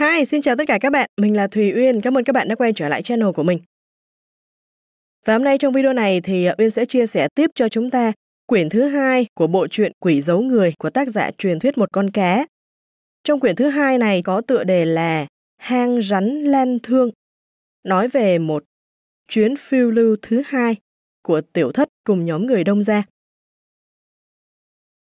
Hi, xin chào tất cả các bạn. Mình là Thùy Uyên. Cảm ơn các bạn đã quay trở lại channel của mình. Và hôm nay trong video này thì Uyên sẽ chia sẻ tiếp cho chúng ta quyển thứ hai của bộ truyện Quỷ Giấu người của tác giả truyền thuyết một con cá. Trong quyển thứ hai này có tựa đề là Hang rắn lan thương, nói về một chuyến phiêu lưu thứ hai của tiểu thất cùng nhóm người đông gia.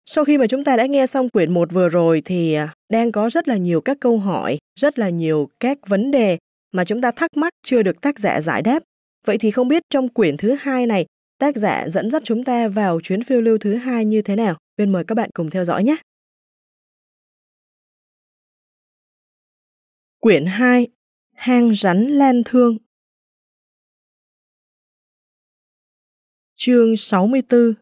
Sau khi mà chúng ta đã nghe xong quyển 1 vừa rồi thì à, đang có rất là nhiều các câu hỏi, rất là nhiều các vấn đề mà chúng ta thắc mắc chưa được tác giả giải đáp. Vậy thì không biết trong quyển thứ hai này, tác giả dẫn dắt chúng ta vào chuyến phiêu lưu thứ hai như thế nào? Xin mời các bạn cùng theo dõi nhé. Quyển 2 Hang rắn lan thương Chương 64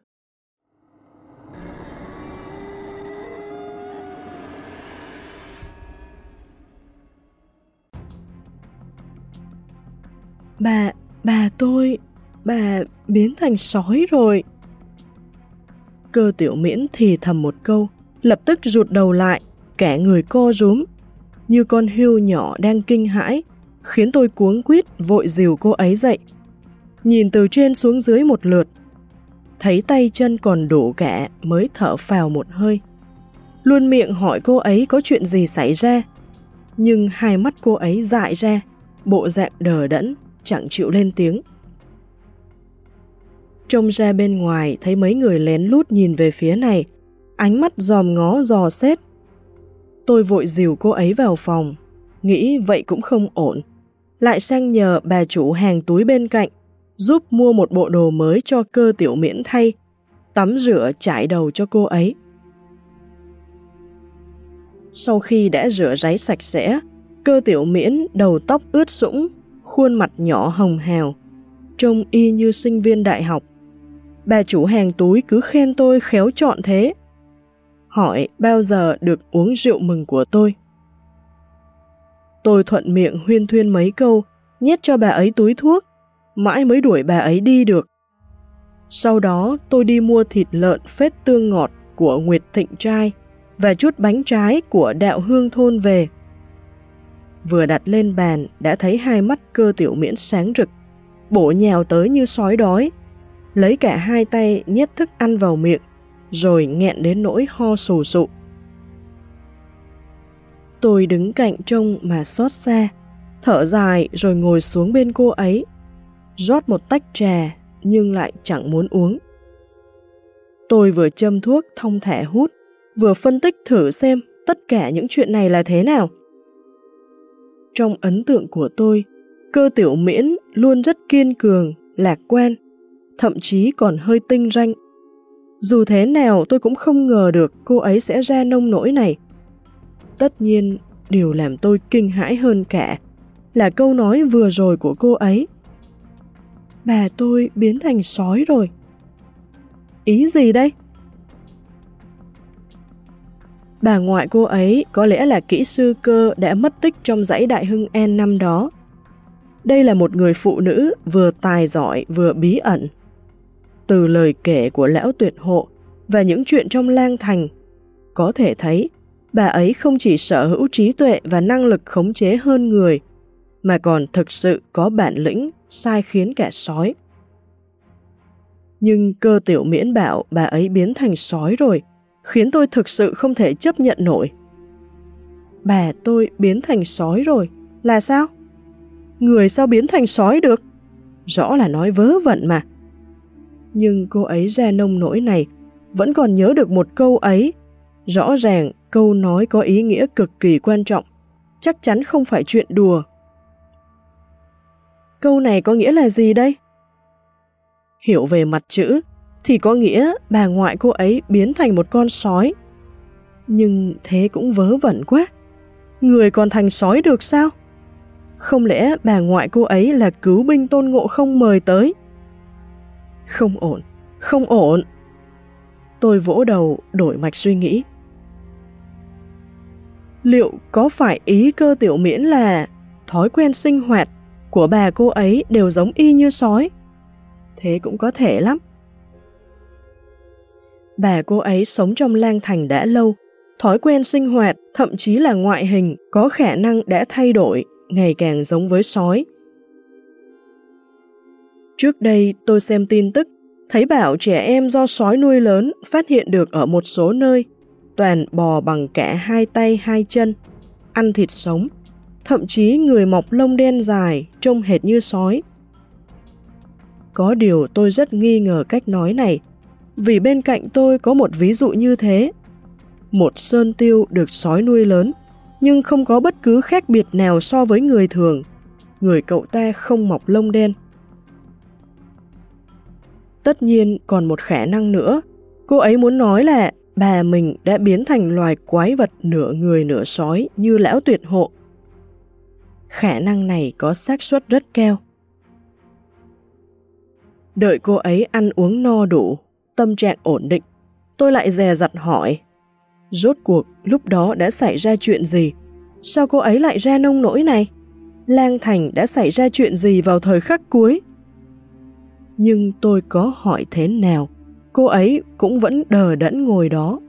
Bà, bà tôi, bà biến thành sói rồi. Cơ tiểu miễn thì thầm một câu, lập tức rụt đầu lại, kẻ người co rúm, như con hươu nhỏ đang kinh hãi, khiến tôi cuống quýt vội dìu cô ấy dậy. Nhìn từ trên xuống dưới một lượt, thấy tay chân còn đủ cả mới thở phào một hơi. Luôn miệng hỏi cô ấy có chuyện gì xảy ra, nhưng hai mắt cô ấy dại ra, bộ dạng đờ đẫn, chẳng chịu lên tiếng. Trông ra bên ngoài thấy mấy người lén lút nhìn về phía này, ánh mắt dòm ngó dò xét. Tôi vội dìu cô ấy vào phòng, nghĩ vậy cũng không ổn. Lại sang nhờ bà chủ hàng túi bên cạnh, giúp mua một bộ đồ mới cho cơ tiểu miễn thay, tắm rửa trải đầu cho cô ấy. Sau khi đã rửa ráy sạch sẽ, cơ tiểu miễn đầu tóc ướt sũng, khuôn mặt nhỏ hồng hào, trông y như sinh viên đại học. Bà chủ hàng túi cứ khen tôi khéo chọn thế. Hỏi bao giờ được uống rượu mừng của tôi. Tôi thuận miệng huyên thuyên mấy câu, nhét cho bà ấy túi thuốc, mãi mới đuổi bà ấy đi được. Sau đó tôi đi mua thịt lợn phết tương ngọt của Nguyệt Thịnh Trai và chút bánh trái của đạo hương thôn về vừa đặt lên bàn đã thấy hai mắt cơ tiểu miễn sáng rực, bổ nhào tới như sói đói, lấy cả hai tay nhét thức ăn vào miệng, rồi nghẹn đến nỗi ho sù sụ. Tôi đứng cạnh trông mà xót xa, thở dài rồi ngồi xuống bên cô ấy, rót một tách trà nhưng lại chẳng muốn uống. Tôi vừa châm thuốc thông thả hút, vừa phân tích thử xem tất cả những chuyện này là thế nào. Trong ấn tượng của tôi, cơ tiểu miễn luôn rất kiên cường, lạc quan, thậm chí còn hơi tinh ranh. Dù thế nào tôi cũng không ngờ được cô ấy sẽ ra nông nỗi này. Tất nhiên, điều làm tôi kinh hãi hơn cả là câu nói vừa rồi của cô ấy. Bà tôi biến thành sói rồi. Ý gì đây? Bà ngoại cô ấy có lẽ là kỹ sư cơ đã mất tích trong dãy Đại Hưng en năm đó. Đây là một người phụ nữ vừa tài giỏi vừa bí ẩn. Từ lời kể của lão tuyệt hộ và những chuyện trong lang thành, có thể thấy bà ấy không chỉ sở hữu trí tuệ và năng lực khống chế hơn người, mà còn thực sự có bản lĩnh sai khiến cả sói. Nhưng cơ tiểu miễn bảo bà ấy biến thành sói rồi, khiến tôi thực sự không thể chấp nhận nổi. Bà tôi biến thành sói rồi, là sao? Người sao biến thành sói được? Rõ là nói vớ vẩn mà. Nhưng cô ấy ra nông nỗi này vẫn còn nhớ được một câu ấy. Rõ ràng câu nói có ý nghĩa cực kỳ quan trọng, chắc chắn không phải chuyện đùa. Câu này có nghĩa là gì đây? Hiểu về mặt chữ, thì có nghĩa bà ngoại cô ấy biến thành một con sói. Nhưng thế cũng vớ vẩn quá. Người còn thành sói được sao? Không lẽ bà ngoại cô ấy là cứu binh tôn ngộ không mời tới? Không ổn, không ổn. Tôi vỗ đầu, đổi mạch suy nghĩ. Liệu có phải ý cơ tiểu miễn là thói quen sinh hoạt của bà cô ấy đều giống y như sói? Thế cũng có thể lắm. Bà cô ấy sống trong lang thành đã lâu, thói quen sinh hoạt, thậm chí là ngoại hình có khả năng đã thay đổi, ngày càng giống với sói. Trước đây tôi xem tin tức, thấy bảo trẻ em do sói nuôi lớn phát hiện được ở một số nơi, toàn bò bằng cả hai tay hai chân, ăn thịt sống, thậm chí người mọc lông đen dài, trông hệt như sói. Có điều tôi rất nghi ngờ cách nói này, vì bên cạnh tôi có một ví dụ như thế. Một sơn tiêu được sói nuôi lớn, nhưng không có bất cứ khác biệt nào so với người thường. Người cậu ta không mọc lông đen. Tất nhiên còn một khả năng nữa, cô ấy muốn nói là bà mình đã biến thành loài quái vật nửa người nửa sói như lão tuyệt hộ. Khả năng này có xác suất rất cao. Đợi cô ấy ăn uống no đủ, tâm trạng ổn định, tôi lại dè dặt hỏi. Rốt cuộc lúc đó đã xảy ra chuyện gì? Sao cô ấy lại ra nông nỗi này? Lang Thành đã xảy ra chuyện gì vào thời khắc cuối? Nhưng tôi có hỏi thế nào, cô ấy cũng vẫn đờ đẫn ngồi đó.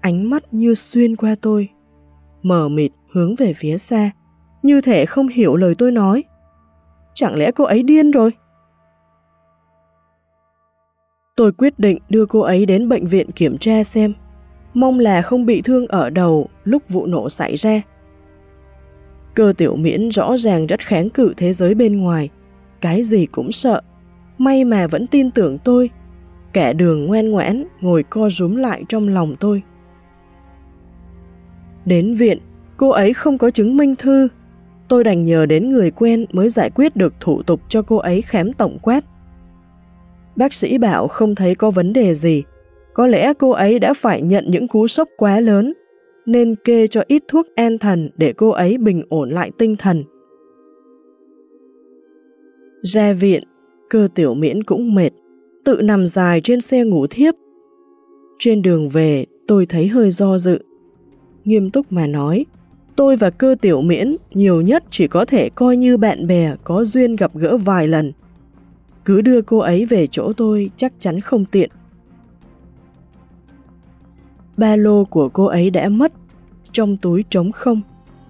Ánh mắt như xuyên qua tôi, mờ mịt hướng về phía xa, như thể không hiểu lời tôi nói. Chẳng lẽ cô ấy điên rồi? Tôi quyết định đưa cô ấy đến bệnh viện kiểm tra xem, mong là không bị thương ở đầu lúc vụ nổ xảy ra. Cơ tiểu miễn rõ ràng rất kháng cự thế giới bên ngoài, cái gì cũng sợ. May mà vẫn tin tưởng tôi, kẻ đường ngoan ngoãn ngồi co rúm lại trong lòng tôi. Đến viện, cô ấy không có chứng minh thư. Tôi đành nhờ đến người quen mới giải quyết được thủ tục cho cô ấy khám tổng quát. Bác sĩ bảo không thấy có vấn đề gì. Có lẽ cô ấy đã phải nhận những cú sốc quá lớn, nên kê cho ít thuốc an thần để cô ấy bình ổn lại tinh thần. Ra viện, cơ tiểu miễn cũng mệt, tự nằm dài trên xe ngủ thiếp. Trên đường về, tôi thấy hơi do dự. Nghiêm túc mà nói, tôi và cơ tiểu miễn nhiều nhất chỉ có thể coi như bạn bè có duyên gặp gỡ vài lần – cứ đưa cô ấy về chỗ tôi chắc chắn không tiện. Ba lô của cô ấy đã mất, trong túi trống không,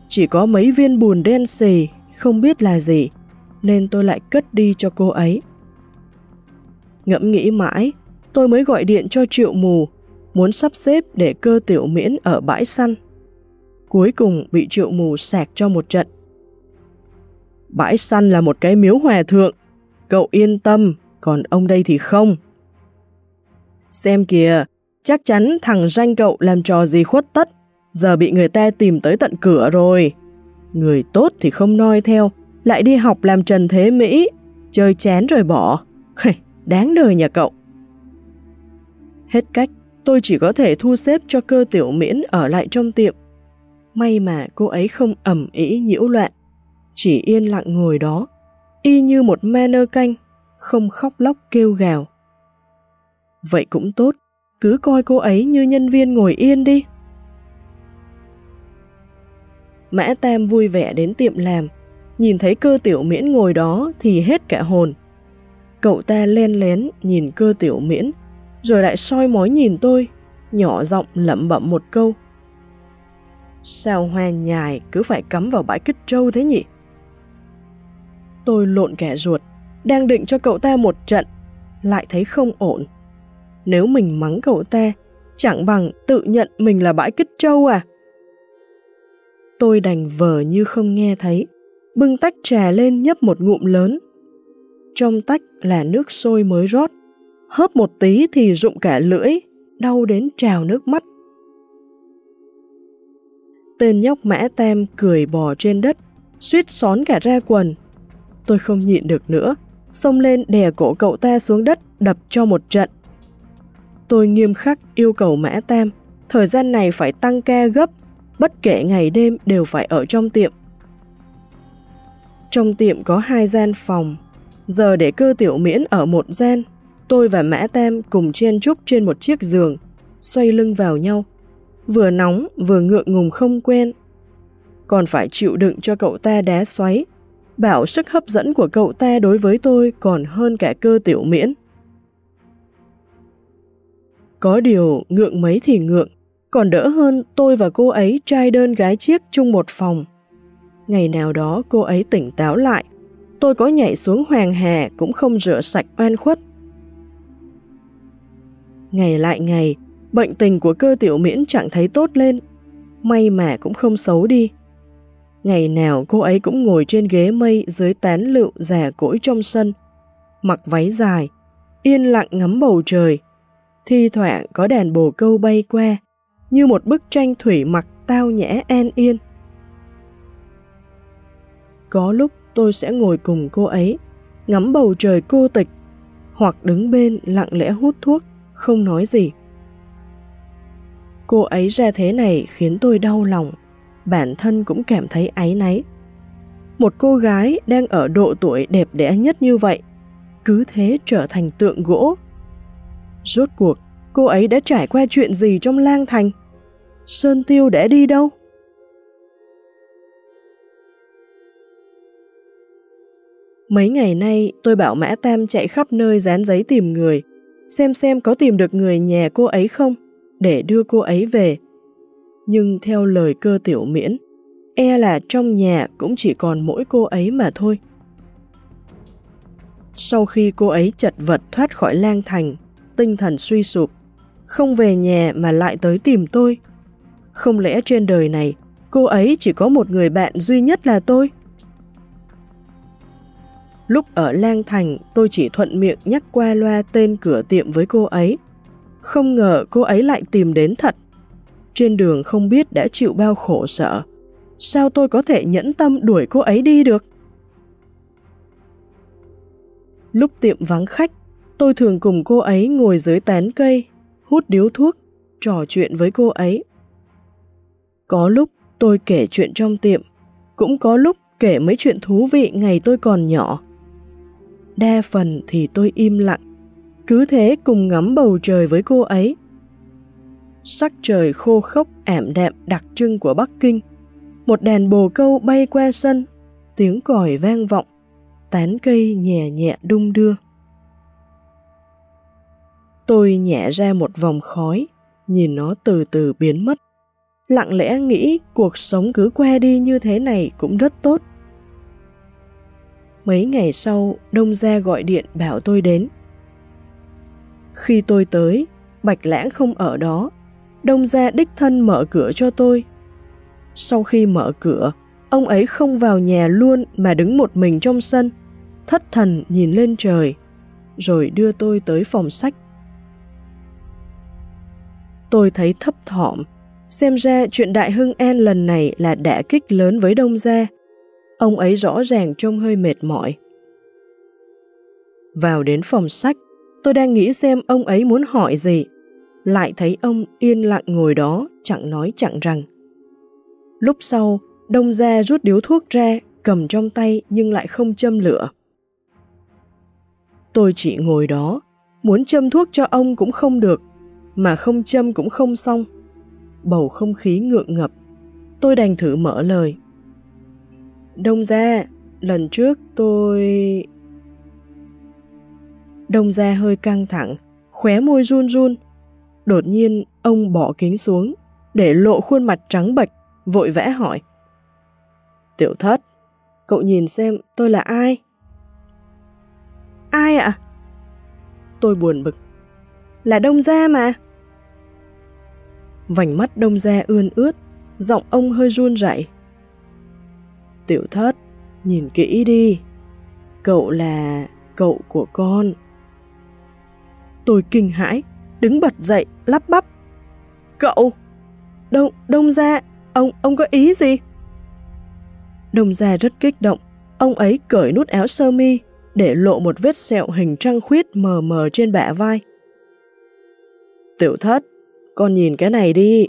chỉ có mấy viên bùn đen xì, không biết là gì, nên tôi lại cất đi cho cô ấy. Ngẫm nghĩ mãi, tôi mới gọi điện cho triệu mù, muốn sắp xếp để cơ tiểu miễn ở bãi săn. Cuối cùng bị triệu mù sạc cho một trận. Bãi săn là một cái miếu hòa thượng, Cậu yên tâm, còn ông đây thì không. Xem kìa, chắc chắn thằng ranh cậu làm trò gì khuất tất, giờ bị người ta tìm tới tận cửa rồi. Người tốt thì không noi theo, lại đi học làm trần thế Mỹ, chơi chén rồi bỏ. Đáng đời nhà cậu. Hết cách, tôi chỉ có thể thu xếp cho cơ tiểu miễn ở lại trong tiệm. May mà cô ấy không ẩm ý nhiễu loạn, chỉ yên lặng ngồi đó, y như một me nơ canh, không khóc lóc kêu gào. Vậy cũng tốt, cứ coi cô ấy như nhân viên ngồi yên đi. Mã Tam vui vẻ đến tiệm làm, nhìn thấy cơ tiểu miễn ngồi đó thì hết cả hồn. Cậu ta len lén nhìn cơ tiểu miễn, rồi lại soi mói nhìn tôi, nhỏ giọng lẩm bẩm một câu. Sao hoa nhài cứ phải cắm vào bãi kích trâu thế nhỉ? Tôi lộn kẻ ruột, đang định cho cậu ta một trận, lại thấy không ổn. Nếu mình mắng cậu ta, chẳng bằng tự nhận mình là bãi kích trâu à? Tôi đành vờ như không nghe thấy, bưng tách trà lên nhấp một ngụm lớn. Trong tách là nước sôi mới rót, hớp một tí thì rụng cả lưỡi, đau đến trào nước mắt. Tên nhóc mã tem cười bò trên đất, suýt xón cả ra quần. Tôi không nhịn được nữa, xông lên đè cổ cậu ta xuống đất đập cho một trận. Tôi nghiêm khắc yêu cầu Mã Tam, thời gian này phải tăng ca gấp, bất kể ngày đêm đều phải ở trong tiệm. Trong tiệm có hai gian phòng, giờ để cơ tiểu miễn ở một gian, tôi và Mã Tam cùng chen chúc trên một chiếc giường, xoay lưng vào nhau, vừa nóng vừa ngượng ngùng không quen. Còn phải chịu đựng cho cậu ta đá xoáy, bảo sức hấp dẫn của cậu ta đối với tôi còn hơn cả cơ tiểu miễn. Có điều ngượng mấy thì ngượng, Còn đỡ hơn tôi và cô ấy trai đơn gái chiếc chung một phòng. Ngày nào đó cô ấy tỉnh táo lại, tôi có nhảy xuống hoàng hà cũng không rửa sạch oan khuất. Ngày lại ngày, bệnh tình của cơ tiểu miễn chẳng thấy tốt lên, may mà cũng không xấu đi. Ngày nào cô ấy cũng ngồi trên ghế mây dưới tán lựu rẻ cỗi trong sân, mặc váy dài, yên lặng ngắm bầu trời. Thi thoảng có đàn bồ câu bay qua, như một bức tranh thủy mặc tao nhã an yên. Có lúc tôi sẽ ngồi cùng cô ấy, ngắm bầu trời cô tịch, hoặc đứng bên lặng lẽ hút thuốc, không nói gì. Cô ấy ra thế này khiến tôi đau lòng, bản thân cũng cảm thấy áy náy. Một cô gái đang ở độ tuổi đẹp đẽ nhất như vậy, cứ thế trở thành tượng gỗ. Rốt cuộc, cô ấy đã trải qua chuyện gì trong lang thành? Sơn Tiêu đã đi đâu? Mấy ngày nay tôi bảo Mã Tam chạy khắp nơi dán giấy tìm người, xem xem có tìm được người nhà cô ấy không, để đưa cô ấy về. Nhưng theo lời cơ tiểu miễn, e là trong nhà cũng chỉ còn mỗi cô ấy mà thôi. Sau khi cô ấy chật vật thoát khỏi lang thành, tinh thần suy sụp, không về nhà mà lại tới tìm tôi. Không lẽ trên đời này, cô ấy chỉ có một người bạn duy nhất là tôi? Lúc ở Lang Thành, tôi chỉ thuận miệng nhắc qua loa tên cửa tiệm với cô ấy. Không ngờ cô ấy lại tìm đến thật. Trên đường không biết đã chịu bao khổ sở. Sao tôi có thể nhẫn tâm đuổi cô ấy đi được? Lúc tiệm vắng khách, tôi thường cùng cô ấy ngồi dưới tán cây, hút điếu thuốc, trò chuyện với cô ấy. Có lúc tôi kể chuyện trong tiệm, cũng có lúc kể mấy chuyện thú vị ngày tôi còn nhỏ đa phần thì tôi im lặng, cứ thế cùng ngắm bầu trời với cô ấy. Sắc trời khô khốc ảm đạm đặc trưng của Bắc Kinh, một đàn bồ câu bay qua sân, tiếng còi vang vọng, tán cây nhẹ nhẹ đung đưa. Tôi nhẹ ra một vòng khói, nhìn nó từ từ biến mất. Lặng lẽ nghĩ cuộc sống cứ qua đi như thế này cũng rất tốt. Mấy ngày sau, Đông Gia gọi điện bảo tôi đến. Khi tôi tới, Bạch Lãng không ở đó. Đông Gia đích thân mở cửa cho tôi. Sau khi mở cửa, ông ấy không vào nhà luôn mà đứng một mình trong sân, thất thần nhìn lên trời, rồi đưa tôi tới phòng sách. Tôi thấy thấp thỏm, xem ra chuyện Đại Hưng An lần này là đả kích lớn với Đông Gia, Ông ấy rõ ràng trông hơi mệt mỏi. Vào đến phòng sách, tôi đang nghĩ xem ông ấy muốn hỏi gì. Lại thấy ông yên lặng ngồi đó, chẳng nói chẳng rằng. Lúc sau, đông ra rút điếu thuốc ra, cầm trong tay nhưng lại không châm lửa. Tôi chỉ ngồi đó, muốn châm thuốc cho ông cũng không được, mà không châm cũng không xong. Bầu không khí ngượng ngập, tôi đành thử mở lời. Đông Gia, lần trước tôi... Đông Gia hơi căng thẳng, khóe môi run run. Đột nhiên, ông bỏ kính xuống, để lộ khuôn mặt trắng bệch, vội vẽ hỏi. Tiểu thất, cậu nhìn xem tôi là ai? Ai ạ? Tôi buồn bực. Là Đông Gia mà. Vành mắt Đông Gia ươn ướt, giọng ông hơi run rẩy. Tiểu thất, nhìn kỹ đi. Cậu là cậu của con. Tôi kinh hãi, đứng bật dậy, lắp bắp. Cậu! Đông, đông ra, ông, ông có ý gì? Đông ra rất kích động, ông ấy cởi nút áo sơ mi để lộ một vết sẹo hình trăng khuyết mờ mờ trên bả vai. Tiểu thất, con nhìn cái này đi.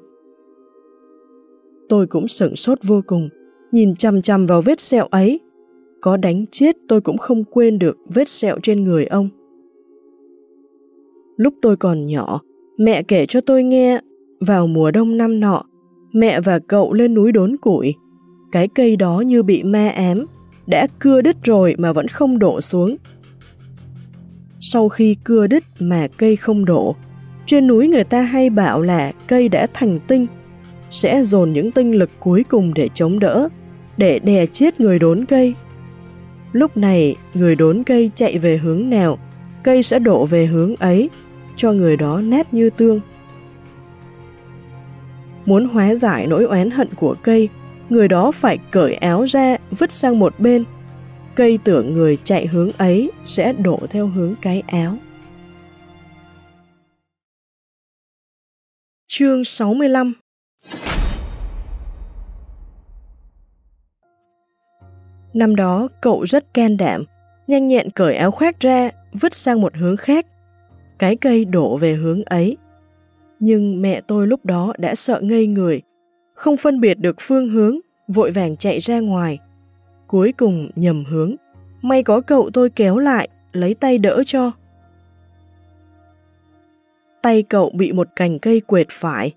Tôi cũng sửng sốt vô cùng, nhìn chằm chằm vào vết sẹo ấy. Có đánh chết tôi cũng không quên được vết sẹo trên người ông. Lúc tôi còn nhỏ, mẹ kể cho tôi nghe, vào mùa đông năm nọ, mẹ và cậu lên núi đốn củi. Cái cây đó như bị ma ám, đã cưa đứt rồi mà vẫn không đổ xuống. Sau khi cưa đứt mà cây không đổ, Trên núi người ta hay bảo là cây đã thành tinh, sẽ dồn những tinh lực cuối cùng để chống đỡ, để đè chết người đốn cây. Lúc này, người đốn cây chạy về hướng nào, cây sẽ đổ về hướng ấy, cho người đó nét như tương. Muốn hóa giải nỗi oán hận của cây, người đó phải cởi áo ra, vứt sang một bên. Cây tưởng người chạy hướng ấy sẽ đổ theo hướng cái áo. Chương 65 Năm đó, cậu rất can đảm, nhanh nhẹn cởi áo khoác ra, vứt sang một hướng khác. Cái cây đổ về hướng ấy. Nhưng mẹ tôi lúc đó đã sợ ngây người, không phân biệt được phương hướng, vội vàng chạy ra ngoài. Cuối cùng nhầm hướng, may có cậu tôi kéo lại, lấy tay đỡ cho. Tay cậu bị một cành cây quệt phải,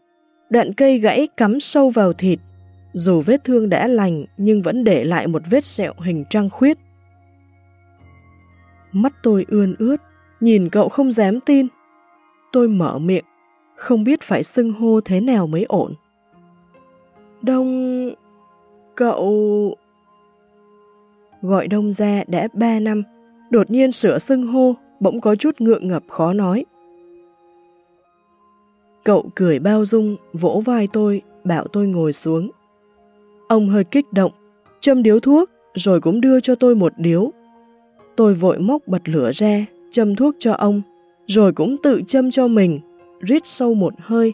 đoạn cây gãy cắm sâu vào thịt. Dù vết thương đã lành nhưng vẫn để lại một vết sẹo hình trăng khuyết. Mắt tôi ươn ướt, nhìn cậu không dám tin. Tôi mở miệng, không biết phải xưng hô thế nào mới ổn. Đông... cậu... Gọi đông ra đã ba năm, đột nhiên sửa xưng hô, bỗng có chút ngượng ngập khó nói. Cậu cười bao dung, vỗ vai tôi, bảo tôi ngồi xuống. Ông hơi kích động, châm điếu thuốc, rồi cũng đưa cho tôi một điếu. Tôi vội móc bật lửa ra, châm thuốc cho ông, rồi cũng tự châm cho mình, rít sâu một hơi,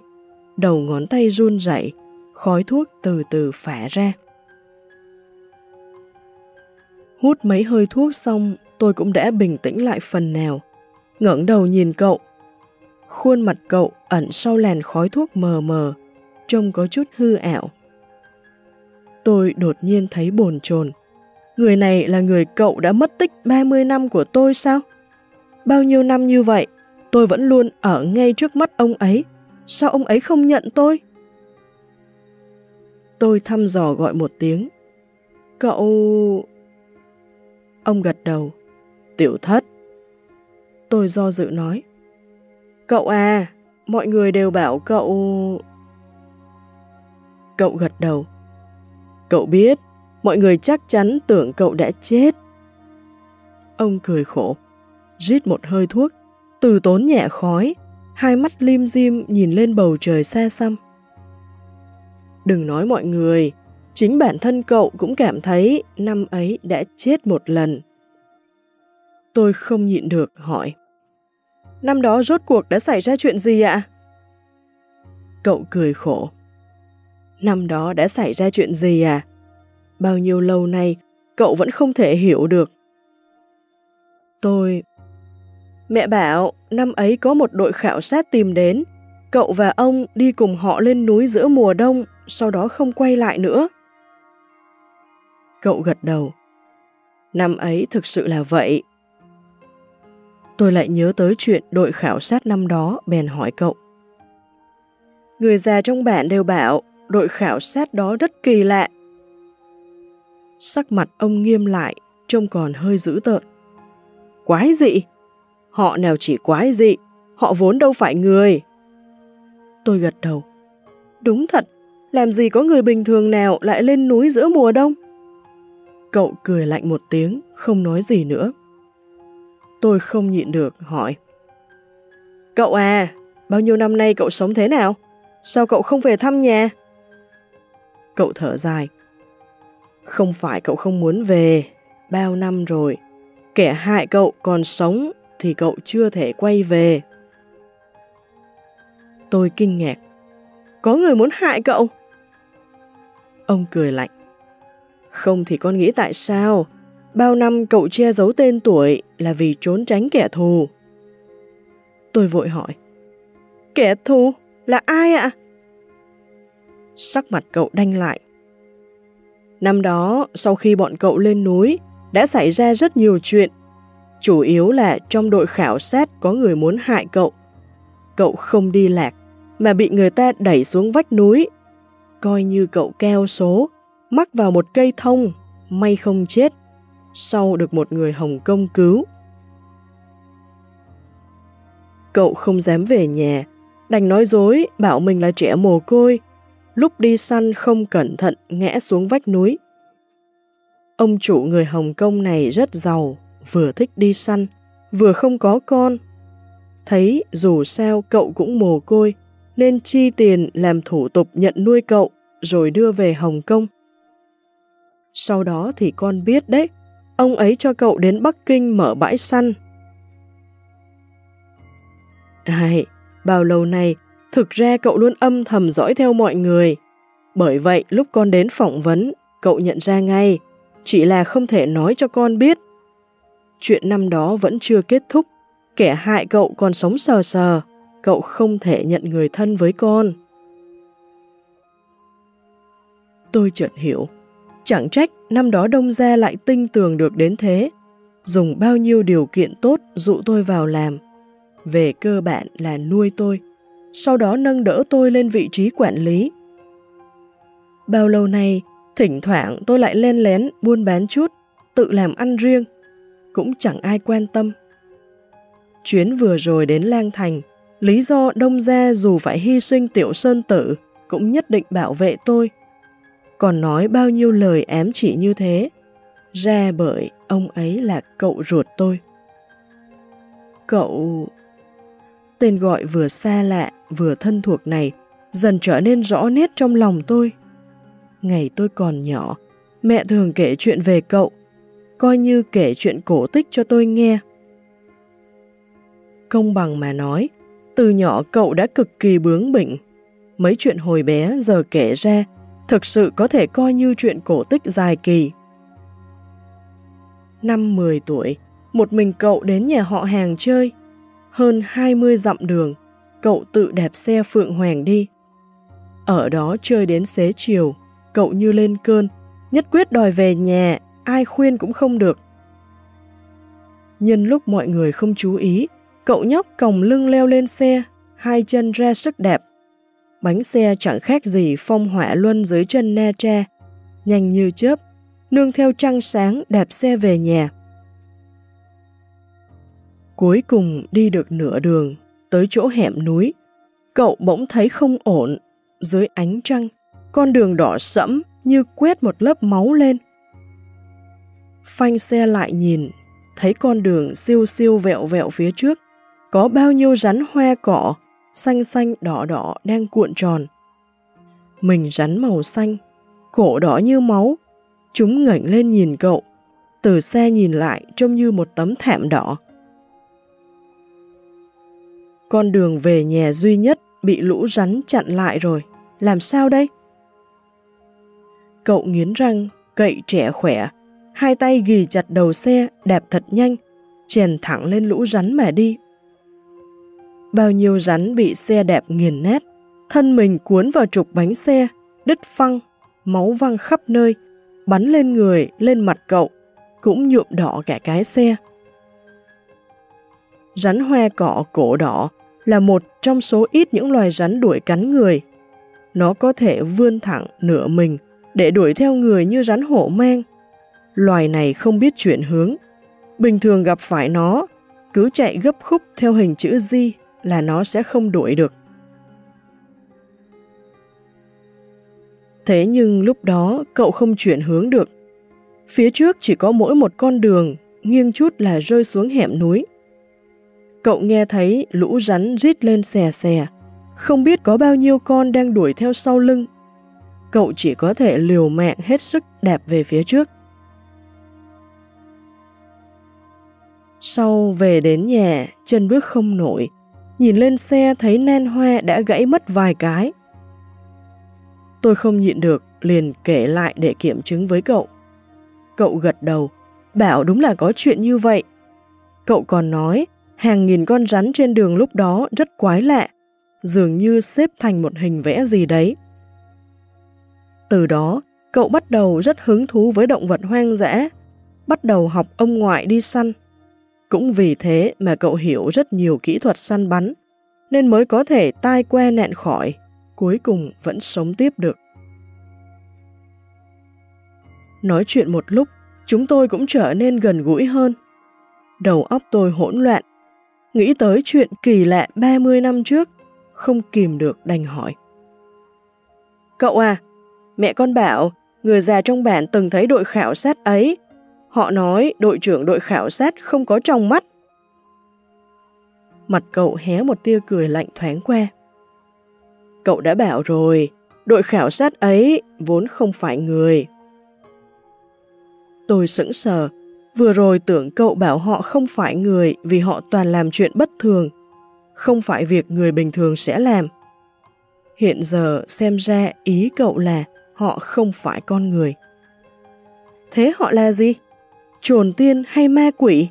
đầu ngón tay run rẩy, khói thuốc từ từ phả ra. Hút mấy hơi thuốc xong, tôi cũng đã bình tĩnh lại phần nào. ngẩng đầu nhìn cậu. Khuôn mặt cậu ẩn sau làn khói thuốc mờ mờ, trông có chút hư ảo. Tôi đột nhiên thấy bồn chồn. Người này là người cậu đã mất tích 30 năm của tôi sao? Bao nhiêu năm như vậy, tôi vẫn luôn ở ngay trước mắt ông ấy. Sao ông ấy không nhận tôi? Tôi thăm dò gọi một tiếng. Cậu... Ông gật đầu. Tiểu thất. Tôi do dự nói. Cậu à, mọi người đều bảo cậu... Cậu gật đầu. Cậu biết, mọi người chắc chắn tưởng cậu đã chết. Ông cười khổ, rít một hơi thuốc, từ tốn nhẹ khói, hai mắt lim dim nhìn lên bầu trời xa xăm. Đừng nói mọi người, chính bản thân cậu cũng cảm thấy năm ấy đã chết một lần. Tôi không nhịn được hỏi. Năm đó rốt cuộc đã xảy ra chuyện gì ạ? Cậu cười khổ. Năm đó đã xảy ra chuyện gì à? Bao nhiêu lâu nay, cậu vẫn không thể hiểu được. Tôi... Mẹ bảo, năm ấy có một đội khảo sát tìm đến, cậu và ông đi cùng họ lên núi giữa mùa đông, sau đó không quay lại nữa. Cậu gật đầu. Năm ấy thực sự là vậy. Tôi lại nhớ tới chuyện đội khảo sát năm đó, bèn hỏi cậu. Người già trong bản đều bảo đội khảo sát đó rất kỳ lạ. Sắc mặt ông nghiêm lại, trông còn hơi dữ tợn. Quái dị? Họ nào chỉ quái dị, họ vốn đâu phải người. Tôi gật đầu. Đúng thật, làm gì có người bình thường nào lại lên núi giữa mùa đông? Cậu cười lạnh một tiếng, không nói gì nữa. Tôi không nhịn được, hỏi. Cậu à, bao nhiêu năm nay cậu sống thế nào? Sao cậu không về thăm nhà? Cậu thở dài. Không phải cậu không muốn về, bao năm rồi. Kẻ hại cậu còn sống thì cậu chưa thể quay về. Tôi kinh ngạc. Có người muốn hại cậu? Ông cười lạnh. Không thì con nghĩ tại sao? Bao năm cậu che giấu tên tuổi là vì trốn tránh kẻ thù. Tôi vội hỏi. Kẻ thù? Là ai ạ? Sắc mặt cậu đanh lại. Năm đó, sau khi bọn cậu lên núi, đã xảy ra rất nhiều chuyện. Chủ yếu là trong đội khảo sát có người muốn hại cậu. Cậu không đi lạc, mà bị người ta đẩy xuống vách núi. Coi như cậu keo số, mắc vào một cây thông, may không chết. Sau được một người Hồng Kông cứu. Cậu không dám về nhà, đành nói dối bảo mình là trẻ mồ côi, lúc đi săn không cẩn thận ngã xuống vách núi. Ông chủ người Hồng Kông này rất giàu, vừa thích đi săn, vừa không có con. Thấy dù sao cậu cũng mồ côi, nên chi tiền làm thủ tục nhận nuôi cậu rồi đưa về Hồng Kông. Sau đó thì con biết đấy, ông ấy cho cậu đến Bắc Kinh mở bãi săn. Ai, bao lâu nay, thực ra cậu luôn âm thầm dõi theo mọi người. Bởi vậy, lúc con đến phỏng vấn, cậu nhận ra ngay, chỉ là không thể nói cho con biết. Chuyện năm đó vẫn chưa kết thúc, kẻ hại cậu còn sống sờ sờ, cậu không thể nhận người thân với con. Tôi chợt hiểu, chẳng trách năm đó Đông Gia lại tinh tường được đến thế, dùng bao nhiêu điều kiện tốt dụ tôi vào làm. Về cơ bản là nuôi tôi, sau đó nâng đỡ tôi lên vị trí quản lý. Bao lâu nay, thỉnh thoảng tôi lại len lén buôn bán chút, tự làm ăn riêng, cũng chẳng ai quan tâm. Chuyến vừa rồi đến Lang Thành, lý do Đông Gia dù phải hy sinh tiểu sơn tử, cũng nhất định bảo vệ tôi. Còn nói bao nhiêu lời ém chỉ như thế, ra bởi ông ấy là cậu ruột tôi. Cậu... Tên gọi vừa xa lạ, vừa thân thuộc này dần trở nên rõ nét trong lòng tôi. Ngày tôi còn nhỏ, mẹ thường kể chuyện về cậu, coi như kể chuyện cổ tích cho tôi nghe. Công bằng mà nói, từ nhỏ cậu đã cực kỳ bướng bỉnh. Mấy chuyện hồi bé giờ kể ra, thực sự có thể coi như chuyện cổ tích dài kỳ. Năm 10 tuổi, một mình cậu đến nhà họ hàng chơi. Hơn 20 dặm đường, cậu tự đạp xe Phượng Hoàng đi. Ở đó chơi đến xế chiều, cậu như lên cơn, nhất quyết đòi về nhà, ai khuyên cũng không được. Nhân lúc mọi người không chú ý, cậu nhóc còng lưng leo lên xe, hai chân ra sức đẹp. Bánh xe chẳng khác gì phong hỏa luân dưới chân ne tre, nhanh như chớp, nương theo trăng sáng đạp xe về nhà. Cuối cùng đi được nửa đường, tới chỗ hẻm núi, cậu bỗng thấy không ổn, dưới ánh trăng, con đường đỏ sẫm như quét một lớp máu lên. Phanh xe lại nhìn, thấy con đường siêu siêu vẹo vẹo phía trước, có bao nhiêu rắn hoa cỏ, xanh xanh đỏ đỏ đang cuộn tròn. Mình rắn màu xanh, cổ đỏ như máu, chúng ngẩng lên nhìn cậu, từ xe nhìn lại trông như một tấm thảm đỏ. Con đường về nhà duy nhất bị lũ rắn chặn lại rồi, làm sao đây? Cậu nghiến răng, cậy trẻ khỏe, hai tay ghì chặt đầu xe, đẹp thật nhanh, chèn thẳng lên lũ rắn mà đi. Bao nhiêu rắn bị xe đẹp nghiền nét, thân mình cuốn vào trục bánh xe, đứt phăng, máu văng khắp nơi, bắn lên người, lên mặt cậu, cũng nhuộm đỏ cả cái xe. Rắn hoa cọ cổ đỏ là một trong số ít những loài rắn đuổi cắn người. Nó có thể vươn thẳng nửa mình để đuổi theo người như rắn hổ mang. Loài này không biết chuyển hướng. Bình thường gặp phải nó, cứ chạy gấp khúc theo hình chữ Z là nó sẽ không đuổi được. Thế nhưng lúc đó cậu không chuyển hướng được. Phía trước chỉ có mỗi một con đường, nghiêng chút là rơi xuống hẻm núi. Cậu nghe thấy lũ rắn rít lên xè xè, không biết có bao nhiêu con đang đuổi theo sau lưng. Cậu chỉ có thể liều mạng hết sức đạp về phía trước. Sau về đến nhà, chân bước không nổi, nhìn lên xe thấy nan hoa đã gãy mất vài cái. Tôi không nhịn được, liền kể lại để kiểm chứng với cậu. Cậu gật đầu, bảo đúng là có chuyện như vậy. Cậu còn nói, hàng nghìn con rắn trên đường lúc đó rất quái lạ, dường như xếp thành một hình vẽ gì đấy. Từ đó, cậu bắt đầu rất hứng thú với động vật hoang dã, bắt đầu học ông ngoại đi săn. Cũng vì thế mà cậu hiểu rất nhiều kỹ thuật săn bắn, nên mới có thể tai que nẹn khỏi, cuối cùng vẫn sống tiếp được. Nói chuyện một lúc, chúng tôi cũng trở nên gần gũi hơn. Đầu óc tôi hỗn loạn, nghĩ tới chuyện kỳ lạ 30 năm trước, không kìm được đành hỏi. Cậu à, mẹ con bảo người già trong bản từng thấy đội khảo sát ấy. Họ nói đội trưởng đội khảo sát không có trong mắt. Mặt cậu hé một tia cười lạnh thoáng qua. Cậu đã bảo rồi, đội khảo sát ấy vốn không phải người. Tôi sững sờ, vừa rồi tưởng cậu bảo họ không phải người vì họ toàn làm chuyện bất thường, không phải việc người bình thường sẽ làm. Hiện giờ xem ra ý cậu là họ không phải con người. Thế họ là gì? Trồn tiên hay ma quỷ?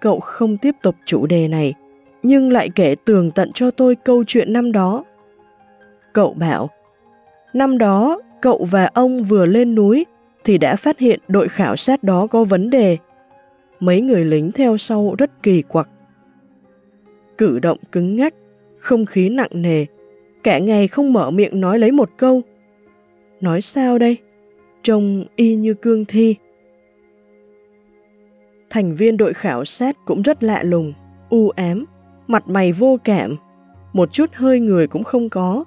Cậu không tiếp tục chủ đề này, nhưng lại kể tường tận cho tôi câu chuyện năm đó. Cậu bảo, năm đó cậu và ông vừa lên núi thì đã phát hiện đội khảo sát đó có vấn đề. Mấy người lính theo sau rất kỳ quặc. Cử động cứng ngắc, không khí nặng nề, cả ngày không mở miệng nói lấy một câu. Nói sao đây? Trông y như cương thi. Thành viên đội khảo sát cũng rất lạ lùng, u ám, mặt mày vô cảm, một chút hơi người cũng không có.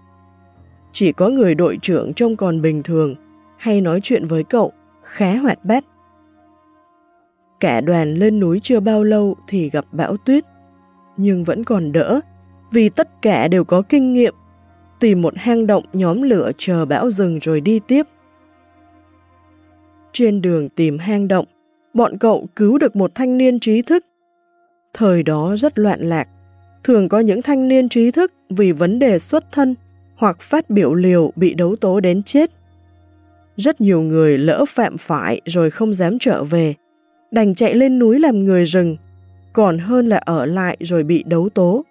Chỉ có người đội trưởng trông còn bình thường, hay nói chuyện với cậu, khá hoạt bát. Cả đoàn lên núi chưa bao lâu thì gặp bão tuyết, nhưng vẫn còn đỡ, vì tất cả đều có kinh nghiệm. Tìm một hang động nhóm lửa chờ bão dừng rồi đi tiếp. Trên đường tìm hang động, bọn cậu cứu được một thanh niên trí thức. Thời đó rất loạn lạc, thường có những thanh niên trí thức vì vấn đề xuất thân hoặc phát biểu liều bị đấu tố đến chết. Rất nhiều người lỡ phạm phải rồi không dám trở về, đành chạy lên núi làm người rừng, còn hơn là ở lại rồi bị đấu tố.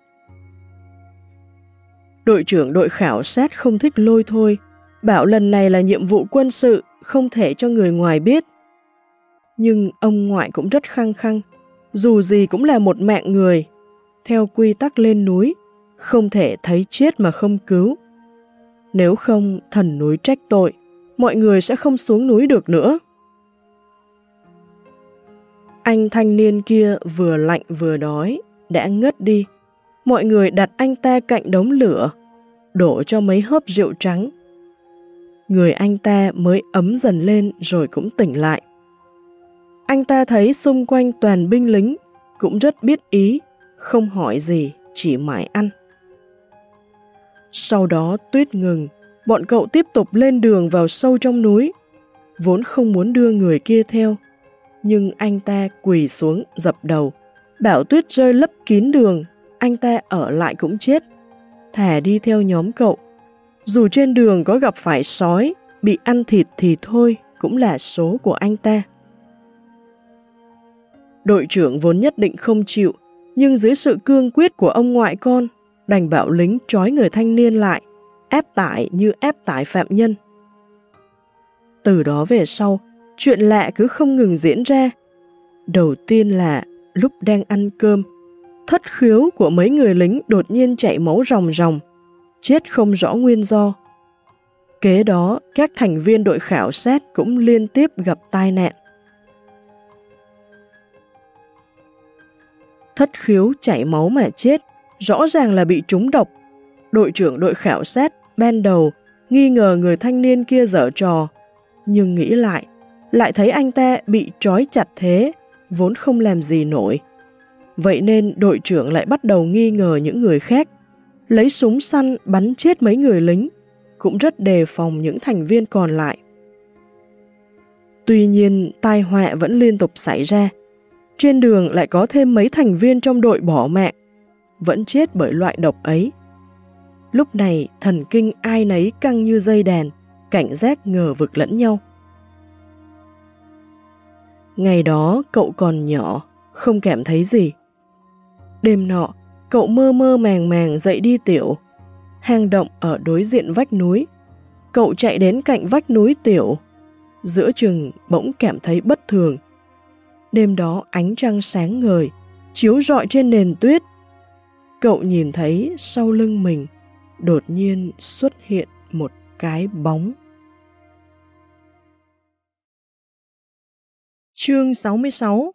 Đội trưởng đội khảo sát không thích lôi thôi, bảo lần này là nhiệm vụ quân sự, không thể cho người ngoài biết. Nhưng ông ngoại cũng rất khăng khăng, dù gì cũng là một mạng người. Theo quy tắc lên núi, không thể thấy chết mà không cứu. Nếu không, thần núi trách tội, mọi người sẽ không xuống núi được nữa. Anh thanh niên kia vừa lạnh vừa đói, đã ngất đi. Mọi người đặt anh ta cạnh đống lửa, đổ cho mấy hớp rượu trắng. Người anh ta mới ấm dần lên rồi cũng tỉnh lại. Anh ta thấy xung quanh toàn binh lính, cũng rất biết ý, không hỏi gì, chỉ mãi ăn. Sau đó tuyết ngừng, bọn cậu tiếp tục lên đường vào sâu trong núi. Vốn không muốn đưa người kia theo, nhưng anh ta quỳ xuống dập đầu, bảo tuyết rơi lấp kín đường, anh ta ở lại cũng chết. Thả đi theo nhóm cậu, dù trên đường có gặp phải sói, bị ăn thịt thì thôi, cũng là số của anh ta. Đội trưởng vốn nhất định không chịu, nhưng dưới sự cương quyết của ông ngoại con, đành bảo lính trói người thanh niên lại, ép tải như ép tải phạm nhân. Từ đó về sau, chuyện lạ cứ không ngừng diễn ra. Đầu tiên là lúc đang ăn cơm, thất khiếu của mấy người lính đột nhiên chảy máu ròng ròng, chết không rõ nguyên do. Kế đó, các thành viên đội khảo sát cũng liên tiếp gặp tai nạn. Thất khiếu chảy máu mà chết, rõ ràng là bị trúng độc. Đội trưởng đội khảo sát ban đầu nghi ngờ người thanh niên kia dở trò, nhưng nghĩ lại, lại thấy anh ta bị trói chặt thế, vốn không làm gì nổi. Vậy nên đội trưởng lại bắt đầu nghi ngờ những người khác, lấy súng săn bắn chết mấy người lính, cũng rất đề phòng những thành viên còn lại. Tuy nhiên, tai họa vẫn liên tục xảy ra. Trên đường lại có thêm mấy thành viên trong đội bỏ mạng, vẫn chết bởi loại độc ấy. Lúc này, thần kinh ai nấy căng như dây đèn, cảnh giác ngờ vực lẫn nhau. Ngày đó, cậu còn nhỏ, không cảm thấy gì. Đêm nọ, cậu mơ mơ màng màng dậy đi tiểu. Hang động ở đối diện vách núi. Cậu chạy đến cạnh vách núi tiểu. Giữa chừng bỗng cảm thấy bất thường. Đêm đó ánh trăng sáng ngời, chiếu rọi trên nền tuyết. Cậu nhìn thấy sau lưng mình đột nhiên xuất hiện một cái bóng. Chương 66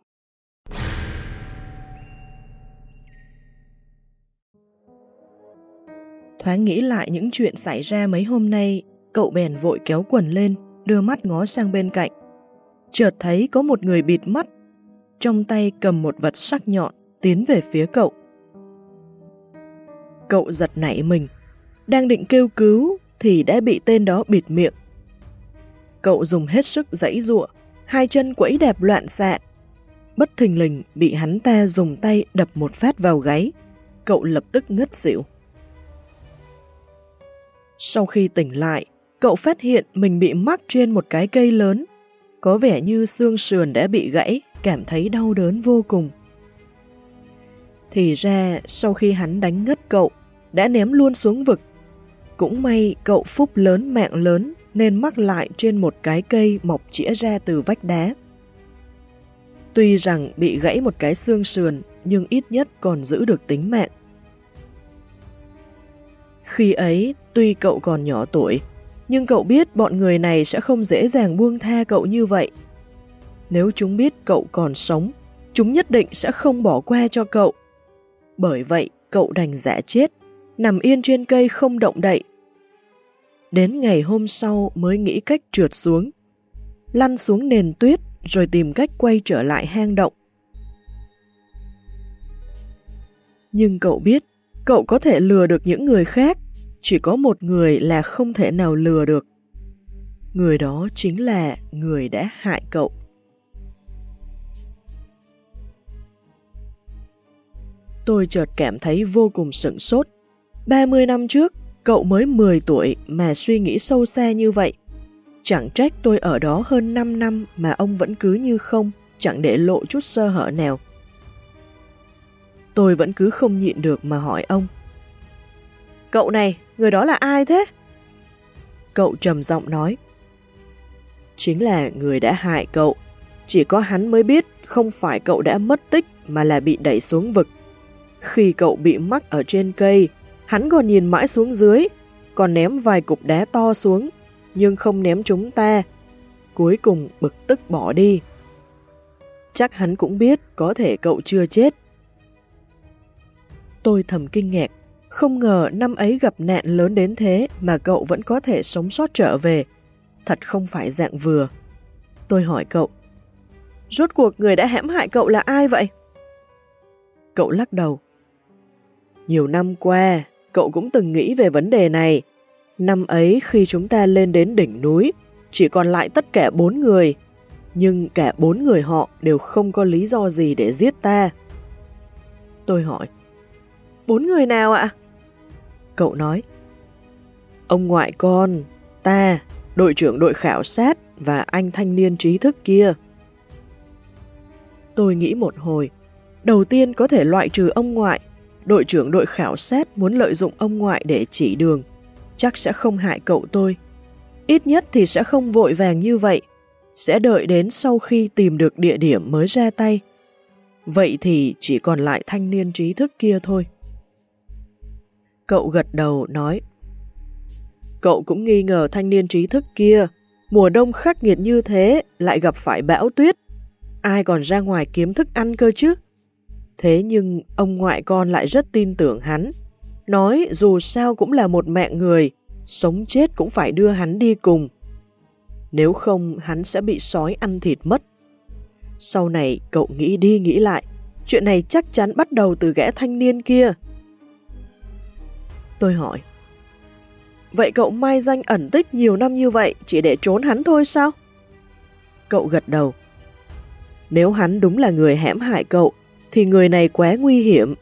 Thoáng nghĩ lại những chuyện xảy ra mấy hôm nay, cậu bèn vội kéo quần lên, đưa mắt ngó sang bên cạnh. Chợt thấy có một người bịt mắt, trong tay cầm một vật sắc nhọn, tiến về phía cậu. Cậu giật nảy mình, đang định kêu cứu thì đã bị tên đó bịt miệng. Cậu dùng hết sức giãy giụa, hai chân quẫy đẹp loạn xạ. Bất thình lình bị hắn ta dùng tay đập một phát vào gáy. Cậu lập tức ngất xỉu. Sau khi tỉnh lại, cậu phát hiện mình bị mắc trên một cái cây lớn. Có vẻ như xương sườn đã bị gãy, cảm thấy đau đớn vô cùng. Thì ra, sau khi hắn đánh ngất cậu, đã ném luôn xuống vực. Cũng may cậu phúc lớn mạng lớn nên mắc lại trên một cái cây mọc chĩa ra từ vách đá. Tuy rằng bị gãy một cái xương sườn, nhưng ít nhất còn giữ được tính mạng. Khi ấy, tuy cậu còn nhỏ tuổi, nhưng cậu biết bọn người này sẽ không dễ dàng buông tha cậu như vậy. Nếu chúng biết cậu còn sống, chúng nhất định sẽ không bỏ qua cho cậu. Bởi vậy, cậu đành giả chết, nằm yên trên cây không động đậy. Đến ngày hôm sau mới nghĩ cách trượt xuống, lăn xuống nền tuyết rồi tìm cách quay trở lại hang động. Nhưng cậu biết, cậu có thể lừa được những người khác, chỉ có một người là không thể nào lừa được. Người đó chính là người đã hại cậu. Tôi chợt cảm thấy vô cùng sửng sốt. 30 năm trước, cậu mới 10 tuổi mà suy nghĩ sâu xa như vậy. Chẳng trách tôi ở đó hơn 5 năm mà ông vẫn cứ như không, chẳng để lộ chút sơ hở nào. Tôi vẫn cứ không nhịn được mà hỏi ông. Cậu này, người đó là ai thế? Cậu trầm giọng nói. Chính là người đã hại cậu. Chỉ có hắn mới biết không phải cậu đã mất tích mà là bị đẩy xuống vực. Khi cậu bị mắc ở trên cây, hắn còn nhìn mãi xuống dưới, còn ném vài cục đá to xuống, nhưng không ném chúng ta. Cuối cùng bực tức bỏ đi. Chắc hắn cũng biết có thể cậu chưa chết. Tôi thầm kinh ngạc, không ngờ năm ấy gặp nạn lớn đến thế mà cậu vẫn có thể sống sót trở về. Thật không phải dạng vừa. Tôi hỏi cậu, rốt cuộc người đã hãm hại cậu là ai vậy? Cậu lắc đầu. Nhiều năm qua, cậu cũng từng nghĩ về vấn đề này. Năm ấy khi chúng ta lên đến đỉnh núi, chỉ còn lại tất cả bốn người, nhưng cả bốn người họ đều không có lý do gì để giết ta. Tôi hỏi, bốn người nào ạ? Cậu nói, ông ngoại con, ta, đội trưởng đội khảo sát và anh thanh niên trí thức kia. Tôi nghĩ một hồi, đầu tiên có thể loại trừ ông ngoại đội trưởng đội khảo sát muốn lợi dụng ông ngoại để chỉ đường, chắc sẽ không hại cậu tôi. Ít nhất thì sẽ không vội vàng như vậy, sẽ đợi đến sau khi tìm được địa điểm mới ra tay. Vậy thì chỉ còn lại thanh niên trí thức kia thôi. Cậu gật đầu nói, Cậu cũng nghi ngờ thanh niên trí thức kia, mùa đông khắc nghiệt như thế lại gặp phải bão tuyết. Ai còn ra ngoài kiếm thức ăn cơ chứ? Thế nhưng ông ngoại con lại rất tin tưởng hắn, nói dù sao cũng là một mẹ người, sống chết cũng phải đưa hắn đi cùng. Nếu không hắn sẽ bị sói ăn thịt mất. Sau này cậu nghĩ đi nghĩ lại, chuyện này chắc chắn bắt đầu từ gã thanh niên kia. Tôi hỏi, Vậy cậu mai danh ẩn tích nhiều năm như vậy chỉ để trốn hắn thôi sao? Cậu gật đầu. Nếu hắn đúng là người hãm hại cậu, thì người này quá nguy hiểm.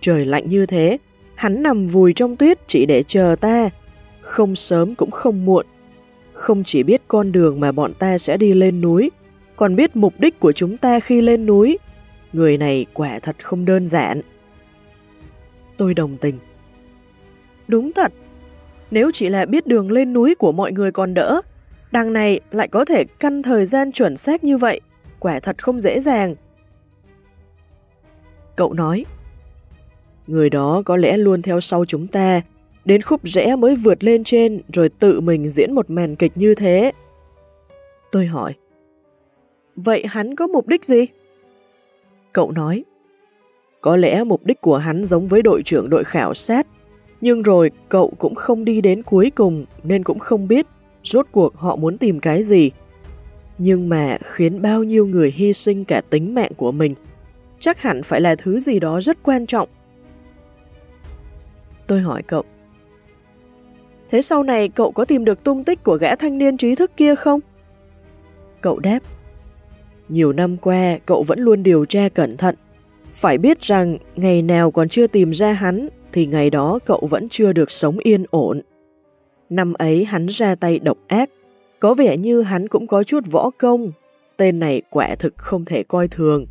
Trời lạnh như thế, hắn nằm vùi trong tuyết chỉ để chờ ta, không sớm cũng không muộn. Không chỉ biết con đường mà bọn ta sẽ đi lên núi, còn biết mục đích của chúng ta khi lên núi. Người này quả thật không đơn giản. Tôi đồng tình. Đúng thật, nếu chỉ là biết đường lên núi của mọi người còn đỡ, đằng này lại có thể căn thời gian chuẩn xác như vậy, quả thật không dễ dàng. Cậu nói, người đó có lẽ luôn theo sau chúng ta, đến khúc rẽ mới vượt lên trên rồi tự mình diễn một màn kịch như thế. Tôi hỏi, vậy hắn có mục đích gì? Cậu nói, có lẽ mục đích của hắn giống với đội trưởng đội khảo sát, Nhưng rồi cậu cũng không đi đến cuối cùng nên cũng không biết rốt cuộc họ muốn tìm cái gì. Nhưng mà khiến bao nhiêu người hy sinh cả tính mạng của mình chắc hẳn phải là thứ gì đó rất quan trọng. Tôi hỏi cậu, Thế sau này cậu có tìm được tung tích của gã thanh niên trí thức kia không? Cậu đáp, nhiều năm qua cậu vẫn luôn điều tra cẩn thận. Phải biết rằng ngày nào còn chưa tìm ra hắn thì ngày đó cậu vẫn chưa được sống yên ổn. Năm ấy hắn ra tay độc ác, có vẻ như hắn cũng có chút võ công. Tên này quả thực không thể coi thường.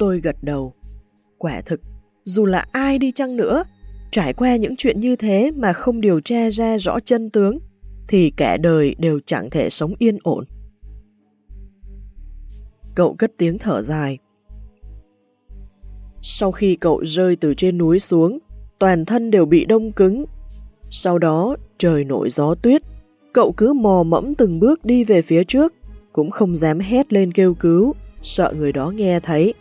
Tôi gật đầu. Quả thực, dù là ai đi chăng nữa, trải qua những chuyện như thế mà không điều tra ra rõ chân tướng, thì cả đời đều chẳng thể sống yên ổn. Cậu cất tiếng thở dài. Sau khi cậu rơi từ trên núi xuống, toàn thân đều bị đông cứng. Sau đó, trời nổi gió tuyết, cậu cứ mò mẫm từng bước đi về phía trước, cũng không dám hét lên kêu cứu, sợ người đó nghe thấy.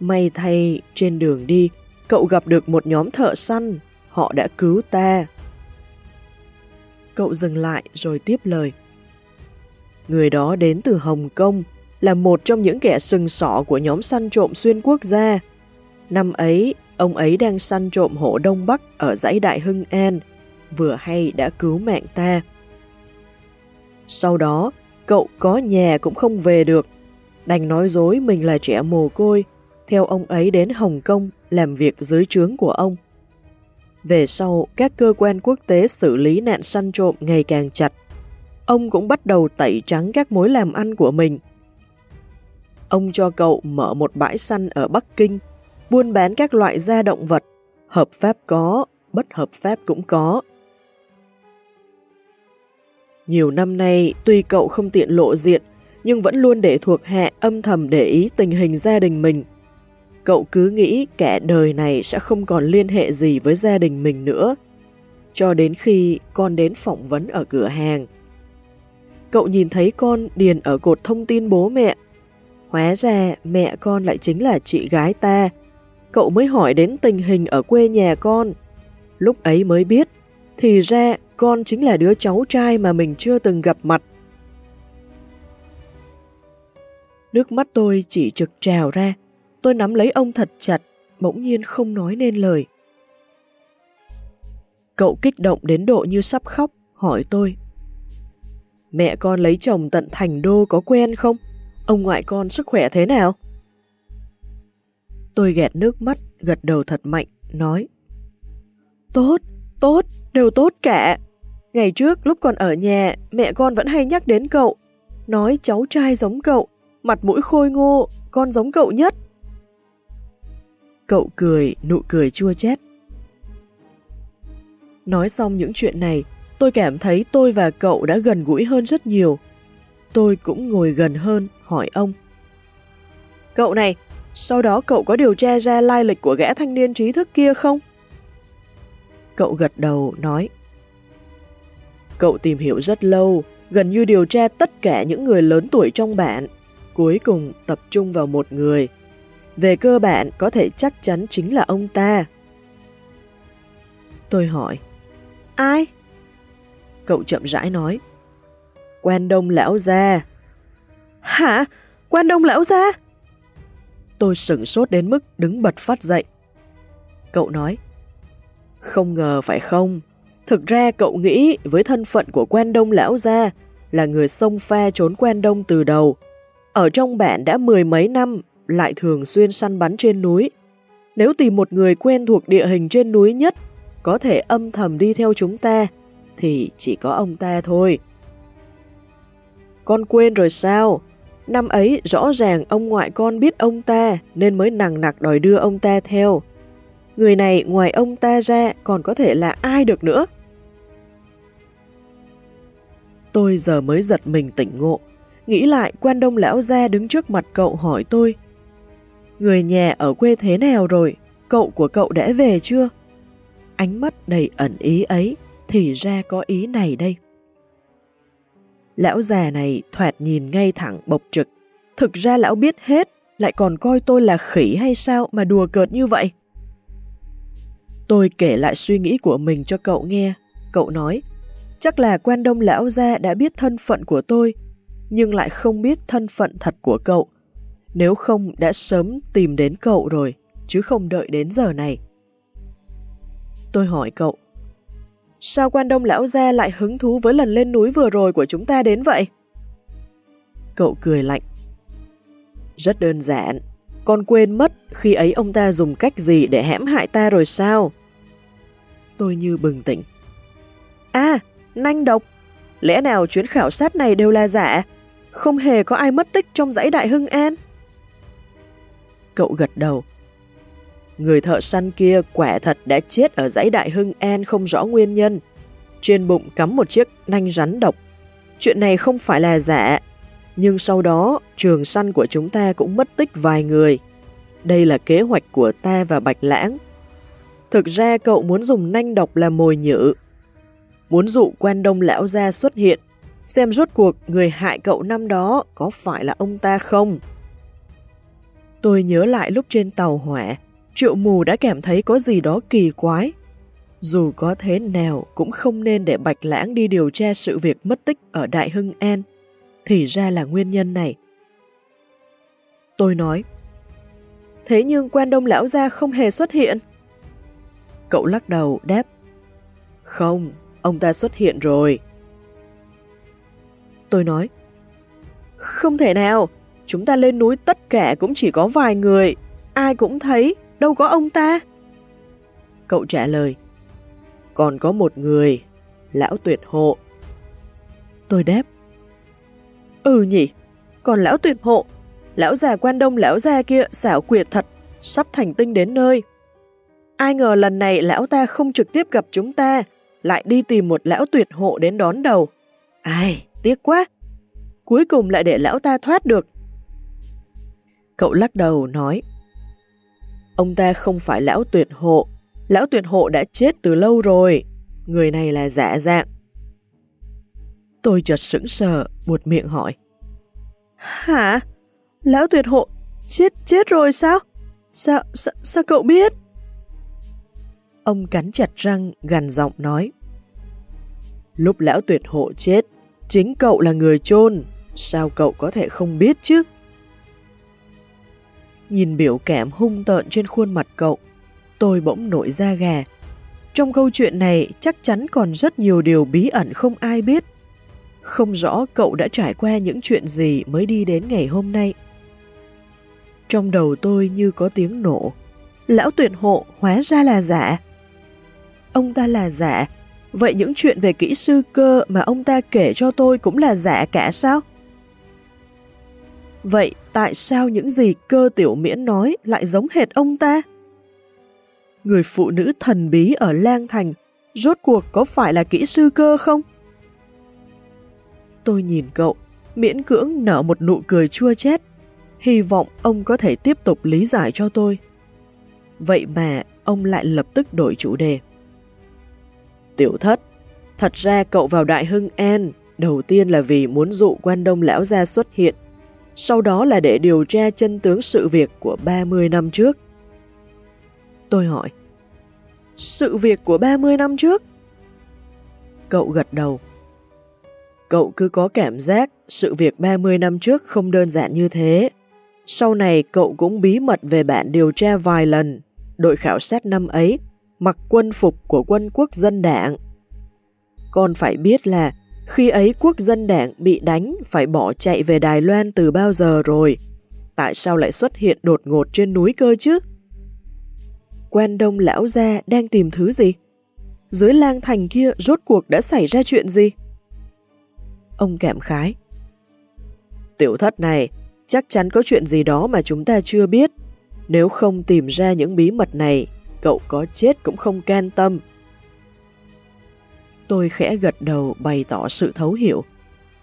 May thay, trên đường đi, cậu gặp được một nhóm thợ săn, họ đã cứu ta. Cậu dừng lại rồi tiếp lời. Người đó đến từ Hồng Kông, là một trong những kẻ sừng sỏ của nhóm săn trộm xuyên quốc gia. Năm ấy, ông ấy đang săn trộm hổ Đông Bắc ở dãy Đại Hưng An, vừa hay đã cứu mạng ta. Sau đó, cậu có nhà cũng không về được, đành nói dối mình là trẻ mồ côi, theo ông ấy đến Hồng Kông làm việc dưới trướng của ông. Về sau, các cơ quan quốc tế xử lý nạn săn trộm ngày càng chặt. Ông cũng bắt đầu tẩy trắng các mối làm ăn của mình. Ông cho cậu mở một bãi săn ở Bắc Kinh, buôn bán các loại da động vật, hợp pháp có, bất hợp pháp cũng có. Nhiều năm nay, tuy cậu không tiện lộ diện, nhưng vẫn luôn để thuộc hạ âm thầm để ý tình hình gia đình mình Cậu cứ nghĩ kẻ đời này sẽ không còn liên hệ gì với gia đình mình nữa, cho đến khi con đến phỏng vấn ở cửa hàng. Cậu nhìn thấy con điền ở cột thông tin bố mẹ. Hóa ra mẹ con lại chính là chị gái ta. Cậu mới hỏi đến tình hình ở quê nhà con. Lúc ấy mới biết, thì ra con chính là đứa cháu trai mà mình chưa từng gặp mặt. Nước mắt tôi chỉ trực trào ra, Tôi nắm lấy ông thật chặt, bỗng nhiên không nói nên lời. Cậu kích động đến độ như sắp khóc, hỏi tôi. Mẹ con lấy chồng tận thành đô có quen không? Ông ngoại con sức khỏe thế nào? Tôi ghẹt nước mắt, gật đầu thật mạnh, nói. Tốt, tốt, đều tốt cả. Ngày trước lúc còn ở nhà, mẹ con vẫn hay nhắc đến cậu. Nói cháu trai giống cậu, mặt mũi khôi ngô, con giống cậu nhất. Cậu cười, nụ cười chua chát Nói xong những chuyện này, tôi cảm thấy tôi và cậu đã gần gũi hơn rất nhiều. Tôi cũng ngồi gần hơn, hỏi ông. Cậu này, sau đó cậu có điều tra ra lai lịch của gã thanh niên trí thức kia không? Cậu gật đầu, nói. Cậu tìm hiểu rất lâu, gần như điều tra tất cả những người lớn tuổi trong bạn Cuối cùng tập trung vào một người, về cơ bản có thể chắc chắn chính là ông ta. Tôi hỏi, ai? Cậu chậm rãi nói, quan đông lão gia. Hả? Quan đông lão gia? Tôi sửng sốt đến mức đứng bật phát dậy. Cậu nói, không ngờ phải không? Thực ra cậu nghĩ với thân phận của quan đông lão gia là người sông pha trốn quan đông từ đầu. Ở trong bản đã mười mấy năm lại thường xuyên săn bắn trên núi. Nếu tìm một người quen thuộc địa hình trên núi nhất, có thể âm thầm đi theo chúng ta, thì chỉ có ông ta thôi. Con quên rồi sao? Năm ấy rõ ràng ông ngoại con biết ông ta nên mới nặng nặc đòi đưa ông ta theo. Người này ngoài ông ta ra còn có thể là ai được nữa? Tôi giờ mới giật mình tỉnh ngộ. Nghĩ lại quan đông lão gia đứng trước mặt cậu hỏi tôi Người nhà ở quê thế nào rồi? Cậu của cậu đã về chưa? Ánh mắt đầy ẩn ý ấy, thì ra có ý này đây. Lão già này thoạt nhìn ngay thẳng bộc trực. Thực ra lão biết hết, lại còn coi tôi là khỉ hay sao mà đùa cợt như vậy? Tôi kể lại suy nghĩ của mình cho cậu nghe. Cậu nói, chắc là quan đông lão gia đã biết thân phận của tôi, nhưng lại không biết thân phận thật của cậu. Nếu không đã sớm tìm đến cậu rồi, chứ không đợi đến giờ này. Tôi hỏi cậu, sao quan đông lão gia lại hứng thú với lần lên núi vừa rồi của chúng ta đến vậy? Cậu cười lạnh. Rất đơn giản, con quên mất khi ấy ông ta dùng cách gì để hãm hại ta rồi sao? Tôi như bừng tỉnh. À, nanh độc. Lẽ nào chuyến khảo sát này đều là giả? Không hề có ai mất tích trong dãy Đại Hưng An? Cậu gật đầu. Người thợ săn kia quả thật đã chết ở dãy Đại Hưng An không rõ nguyên nhân. Trên bụng cắm một chiếc nanh rắn độc. Chuyện này không phải là giả, nhưng sau đó trường săn của chúng ta cũng mất tích vài người. Đây là kế hoạch của ta và Bạch Lãng. Thực ra cậu muốn dùng nanh độc làm mồi nhử. Muốn dụ quan đông lão gia xuất hiện, xem rốt cuộc người hại cậu năm đó có phải là ông ta không. Tôi nhớ lại lúc trên tàu hỏa, triệu mù đã cảm thấy có gì đó kỳ quái. Dù có thế nào cũng không nên để Bạch Lãng đi điều tra sự việc mất tích ở Đại Hưng An. Thì ra là nguyên nhân này. Tôi nói, thế nhưng quan đông lão gia không hề xuất hiện. Cậu lắc đầu đáp, không, ông ta xuất hiện rồi. Tôi nói, không thể nào, chúng ta lên núi tất cả cũng chỉ có vài người, ai cũng thấy, đâu có ông ta. Cậu trả lời, còn có một người, lão tuyệt hộ. Tôi đáp, ừ nhỉ, còn lão tuyệt hộ, lão già quan đông lão già kia xảo quyệt thật, sắp thành tinh đến nơi. Ai ngờ lần này lão ta không trực tiếp gặp chúng ta, lại đi tìm một lão tuyệt hộ đến đón đầu. Ai, tiếc quá. Cuối cùng lại để lão ta thoát được. Cậu lắc đầu nói, Ông ta không phải lão tuyệt hộ, lão tuyệt hộ đã chết từ lâu rồi, người này là giả dạng. Tôi chợt sững sờ, buột miệng hỏi. Hả? Lão tuyệt hộ chết chết rồi sao? Sao, sao, sao cậu biết? Ông cắn chặt răng, gằn giọng nói. Lúc lão tuyệt hộ chết, chính cậu là người chôn sao cậu có thể không biết chứ? Nhìn biểu cảm hung tợn trên khuôn mặt cậu, tôi bỗng nổi da gà. Trong câu chuyện này chắc chắn còn rất nhiều điều bí ẩn không ai biết. Không rõ cậu đã trải qua những chuyện gì mới đi đến ngày hôm nay. Trong đầu tôi như có tiếng nổ. Lão tuyệt hộ hóa ra là giả. Ông ta là giả, vậy những chuyện về kỹ sư cơ mà ông ta kể cho tôi cũng là giả cả sao? Vậy tại sao những gì cơ tiểu miễn nói lại giống hệt ông ta? Người phụ nữ thần bí ở Lang Thành rốt cuộc có phải là kỹ sư cơ không? Tôi nhìn cậu, miễn cưỡng nở một nụ cười chua chét, hy vọng ông có thể tiếp tục lý giải cho tôi. Vậy mà ông lại lập tức đổi chủ đề. Tiểu thất, thật ra cậu vào Đại Hưng An, đầu tiên là vì muốn dụ quan đông lão gia xuất hiện sau đó là để điều tra chân tướng sự việc của 30 năm trước. Tôi hỏi, sự việc của 30 năm trước? Cậu gật đầu. Cậu cứ có cảm giác sự việc 30 năm trước không đơn giản như thế. Sau này cậu cũng bí mật về bạn điều tra vài lần. Đội khảo sát năm ấy mặc quân phục của quân quốc dân đảng. Còn phải biết là khi ấy quốc dân đảng bị đánh phải bỏ chạy về Đài Loan từ bao giờ rồi? Tại sao lại xuất hiện đột ngột trên núi cơ chứ? Quan đông lão gia đang tìm thứ gì? Dưới lang thành kia rốt cuộc đã xảy ra chuyện gì? Ông cảm khái. Tiểu thất này, chắc chắn có chuyện gì đó mà chúng ta chưa biết. Nếu không tìm ra những bí mật này, cậu có chết cũng không can tâm. Tôi khẽ gật đầu bày tỏ sự thấu hiểu.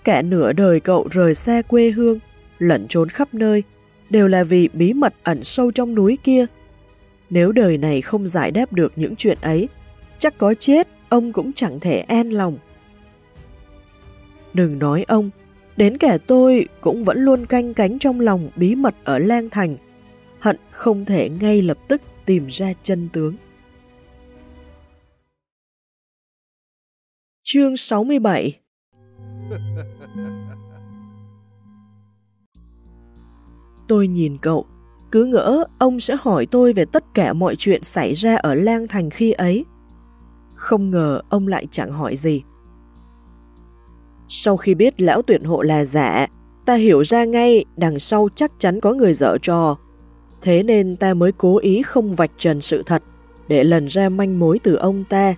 Cả nửa đời cậu rời xa quê hương, lẩn trốn khắp nơi, đều là vì bí mật ẩn sâu trong núi kia. Nếu đời này không giải đáp được những chuyện ấy, chắc có chết ông cũng chẳng thể an lòng. Đừng nói ông, đến cả tôi cũng vẫn luôn canh cánh trong lòng bí mật ở Lang Thành, hận không thể ngay lập tức tìm ra chân tướng. Chương 67 Tôi nhìn cậu, cứ ngỡ ông sẽ hỏi tôi về tất cả mọi chuyện xảy ra ở Lang Thành khi ấy. Không ngờ ông lại chẳng hỏi gì. Sau khi biết lão tuyển hộ là giả, ta hiểu ra ngay đằng sau chắc chắn có người dở trò. Thế nên ta mới cố ý không vạch trần sự thật để lần ra manh mối từ ông ta.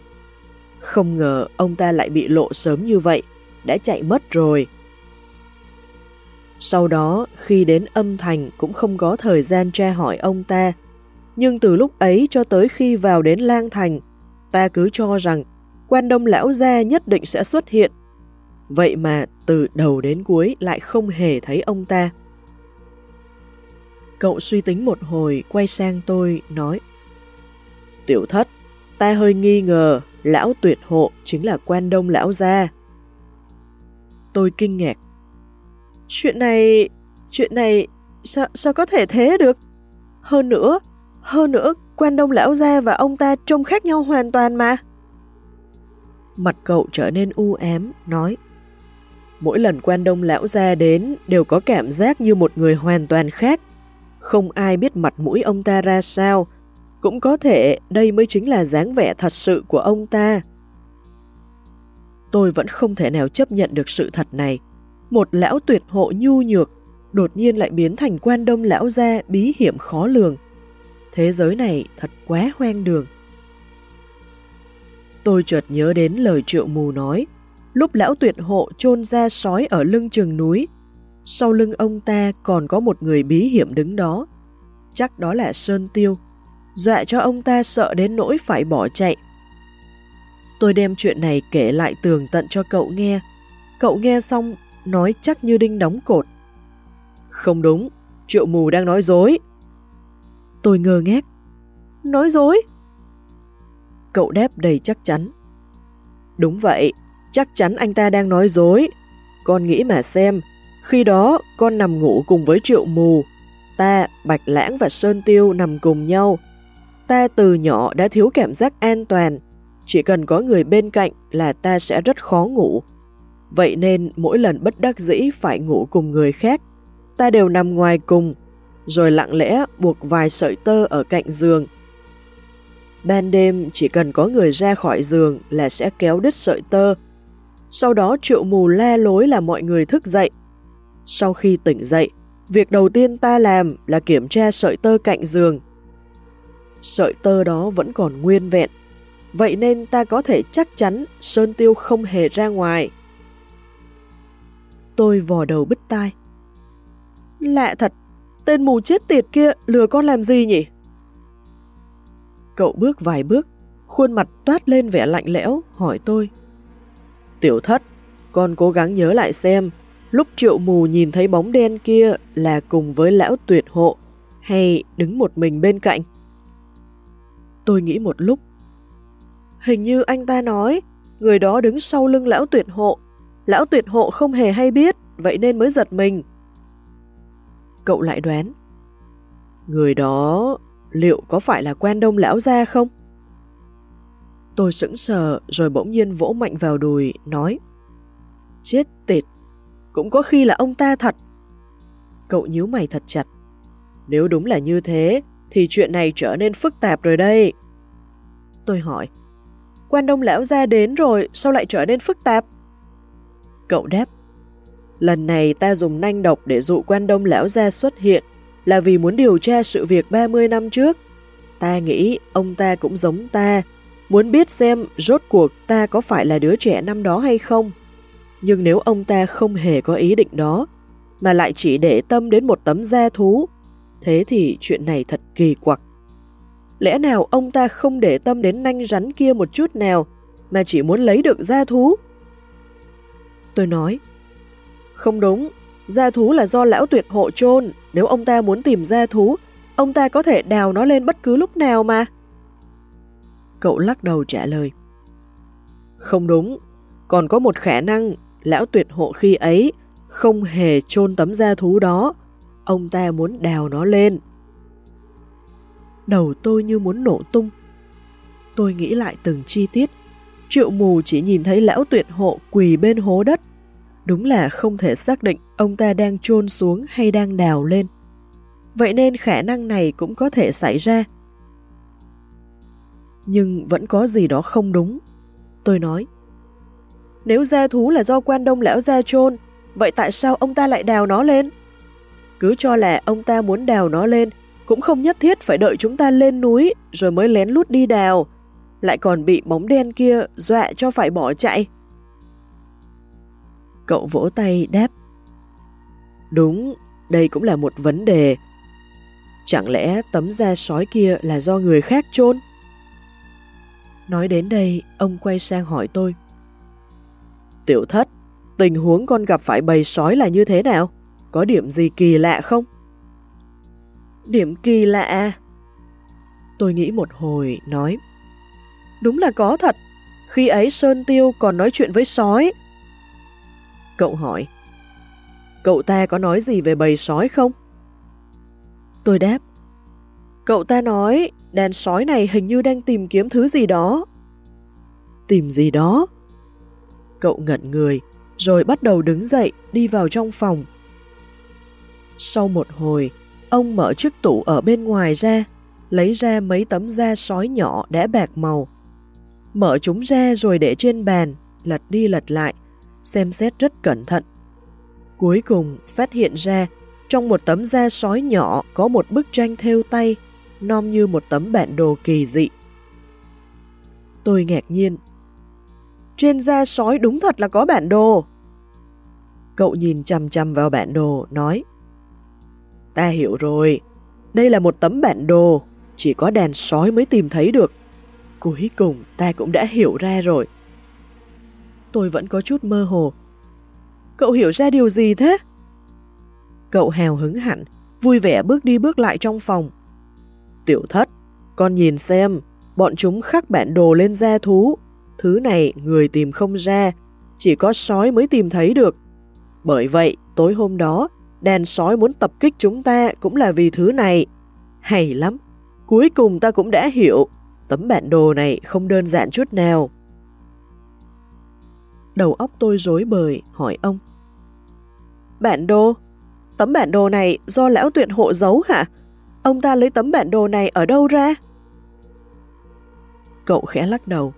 Không ngờ ông ta lại bị lộ sớm như vậy, đã chạy mất rồi. Sau đó, khi đến âm thành cũng không có thời gian tra hỏi ông ta. Nhưng từ lúc ấy cho tới khi vào đến lang thành, ta cứ cho rằng quan đông lão gia nhất định sẽ xuất hiện. Vậy mà từ đầu đến cuối lại không hề thấy ông ta. Cậu suy tính một hồi, quay sang tôi, nói Tiểu thất, ta hơi nghi ngờ lão tuyệt hộ chính là quan đông lão gia. Tôi kinh ngạc. Chuyện này, chuyện này, sao, sao có thể thế được? Hơn nữa, hơn nữa, quan đông lão gia và ông ta trông khác nhau hoàn toàn mà. Mặt cậu trở nên u ám, nói Mỗi lần quan đông lão gia đến đều có cảm giác như một người hoàn toàn khác. Không ai biết mặt mũi ông ta ra sao, cũng có thể đây mới chính là dáng vẻ thật sự của ông ta. Tôi vẫn không thể nào chấp nhận được sự thật này. Một lão tuyệt hộ nhu nhược, đột nhiên lại biến thành quan đông lão gia bí hiểm khó lường. Thế giới này thật quá hoang đường. Tôi chợt nhớ đến lời triệu mù nói, lúc lão tuyệt hộ chôn ra sói ở lưng trường núi, sau lưng ông ta còn có một người bí hiểm đứng đó. Chắc đó là Sơn Tiêu, dọa cho ông ta sợ đến nỗi phải bỏ chạy. Tôi đem chuyện này kể lại tường tận cho cậu nghe. Cậu nghe xong, nói chắc như đinh đóng cột. Không đúng, triệu mù đang nói dối. Tôi ngơ ngác. Nói dối? Cậu đáp đầy chắc chắn. Đúng vậy, chắc chắn anh ta đang nói dối. Con nghĩ mà xem, khi đó con nằm ngủ cùng với triệu mù, ta, Bạch Lãng và Sơn Tiêu nằm cùng nhau, Ta từ nhỏ đã thiếu cảm giác an toàn, chỉ cần có người bên cạnh là ta sẽ rất khó ngủ. Vậy nên mỗi lần bất đắc dĩ phải ngủ cùng người khác, ta đều nằm ngoài cùng, rồi lặng lẽ buộc vài sợi tơ ở cạnh giường. Ban đêm chỉ cần có người ra khỏi giường là sẽ kéo đứt sợi tơ. Sau đó triệu mù la lối là mọi người thức dậy. Sau khi tỉnh dậy, việc đầu tiên ta làm là kiểm tra sợi tơ cạnh giường sợi tơ đó vẫn còn nguyên vẹn. Vậy nên ta có thể chắc chắn Sơn Tiêu không hề ra ngoài. Tôi vò đầu bứt tai. Lạ thật, tên mù chết tiệt kia lừa con làm gì nhỉ? Cậu bước vài bước, khuôn mặt toát lên vẻ lạnh lẽo, hỏi tôi. Tiểu thất, con cố gắng nhớ lại xem, lúc triệu mù nhìn thấy bóng đen kia là cùng với lão tuyệt hộ, hay đứng một mình bên cạnh? Tôi nghĩ một lúc. Hình như anh ta nói, người đó đứng sau lưng lão tuyệt hộ. Lão tuyệt hộ không hề hay biết, vậy nên mới giật mình. Cậu lại đoán. Người đó liệu có phải là quen đông lão gia không? Tôi sững sờ rồi bỗng nhiên vỗ mạnh vào đùi, nói Chết tiệt, cũng có khi là ông ta thật. Cậu nhíu mày thật chặt. Nếu đúng là như thế, thì chuyện này trở nên phức tạp rồi đây. Tôi hỏi, quan đông lão ra đến rồi, sao lại trở nên phức tạp? Cậu đáp, lần này ta dùng nanh độc để dụ quan đông lão ra xuất hiện là vì muốn điều tra sự việc 30 năm trước. Ta nghĩ ông ta cũng giống ta, muốn biết xem rốt cuộc ta có phải là đứa trẻ năm đó hay không. Nhưng nếu ông ta không hề có ý định đó, mà lại chỉ để tâm đến một tấm da thú, Thế thì chuyện này thật kỳ quặc. Lẽ nào ông ta không để tâm đến nanh rắn kia một chút nào, mà chỉ muốn lấy được gia thú? Tôi nói, không đúng, gia thú là do lão tuyệt hộ chôn nếu ông ta muốn tìm gia thú, ông ta có thể đào nó lên bất cứ lúc nào mà. Cậu lắc đầu trả lời, không đúng, còn có một khả năng lão tuyệt hộ khi ấy không hề chôn tấm gia thú đó, Ông ta muốn đào nó lên. Đầu tôi như muốn nổ tung. Tôi nghĩ lại từng chi tiết. Triệu mù chỉ nhìn thấy lão tuyệt hộ quỳ bên hố đất. Đúng là không thể xác định ông ta đang chôn xuống hay đang đào lên. Vậy nên khả năng này cũng có thể xảy ra. Nhưng vẫn có gì đó không đúng. Tôi nói, nếu gia thú là do quan đông lão gia chôn vậy tại sao ông ta lại đào nó lên? Cứ cho là ông ta muốn đào nó lên, cũng không nhất thiết phải đợi chúng ta lên núi rồi mới lén lút đi đào, lại còn bị bóng đen kia dọa cho phải bỏ chạy. Cậu vỗ tay đáp. Đúng, đây cũng là một vấn đề. Chẳng lẽ tấm da sói kia là do người khác chôn? Nói đến đây, ông quay sang hỏi tôi. Tiểu thất, tình huống con gặp phải bầy sói là như thế nào? Có điểm gì kỳ lạ không? Điểm kỳ lạ à? Tôi nghĩ một hồi, nói. Đúng là có thật, khi ấy Sơn Tiêu còn nói chuyện với sói. Cậu hỏi, cậu ta có nói gì về bầy sói không? Tôi đáp, cậu ta nói đàn sói này hình như đang tìm kiếm thứ gì đó. Tìm gì đó? Cậu ngẩn người, rồi bắt đầu đứng dậy đi vào trong phòng. Sau một hồi, ông mở chiếc tủ ở bên ngoài ra, lấy ra mấy tấm da sói nhỏ đã bạc màu. Mở chúng ra rồi để trên bàn, lật đi lật lại, xem xét rất cẩn thận. Cuối cùng phát hiện ra trong một tấm da sói nhỏ có một bức tranh thêu tay, non như một tấm bản đồ kỳ dị. Tôi ngạc nhiên. Trên da sói đúng thật là có bản đồ. Cậu nhìn chằm chằm vào bản đồ, nói Ta hiểu rồi, đây là một tấm bản đồ, chỉ có đèn sói mới tìm thấy được. Cuối cùng ta cũng đã hiểu ra rồi. Tôi vẫn có chút mơ hồ. Cậu hiểu ra điều gì thế? Cậu hào hứng hẳn, vui vẻ bước đi bước lại trong phòng. Tiểu thất, con nhìn xem, bọn chúng khắc bản đồ lên da thú. Thứ này người tìm không ra, chỉ có sói mới tìm thấy được. Bởi vậy, tối hôm đó, đàn sói muốn tập kích chúng ta cũng là vì thứ này. Hay lắm, cuối cùng ta cũng đã hiểu, tấm bản đồ này không đơn giản chút nào. Đầu óc tôi rối bời, hỏi ông. Bản đồ? Tấm bản đồ này do lão tuyệt hộ giấu hả? Ông ta lấy tấm bản đồ này ở đâu ra? Cậu khẽ lắc đầu.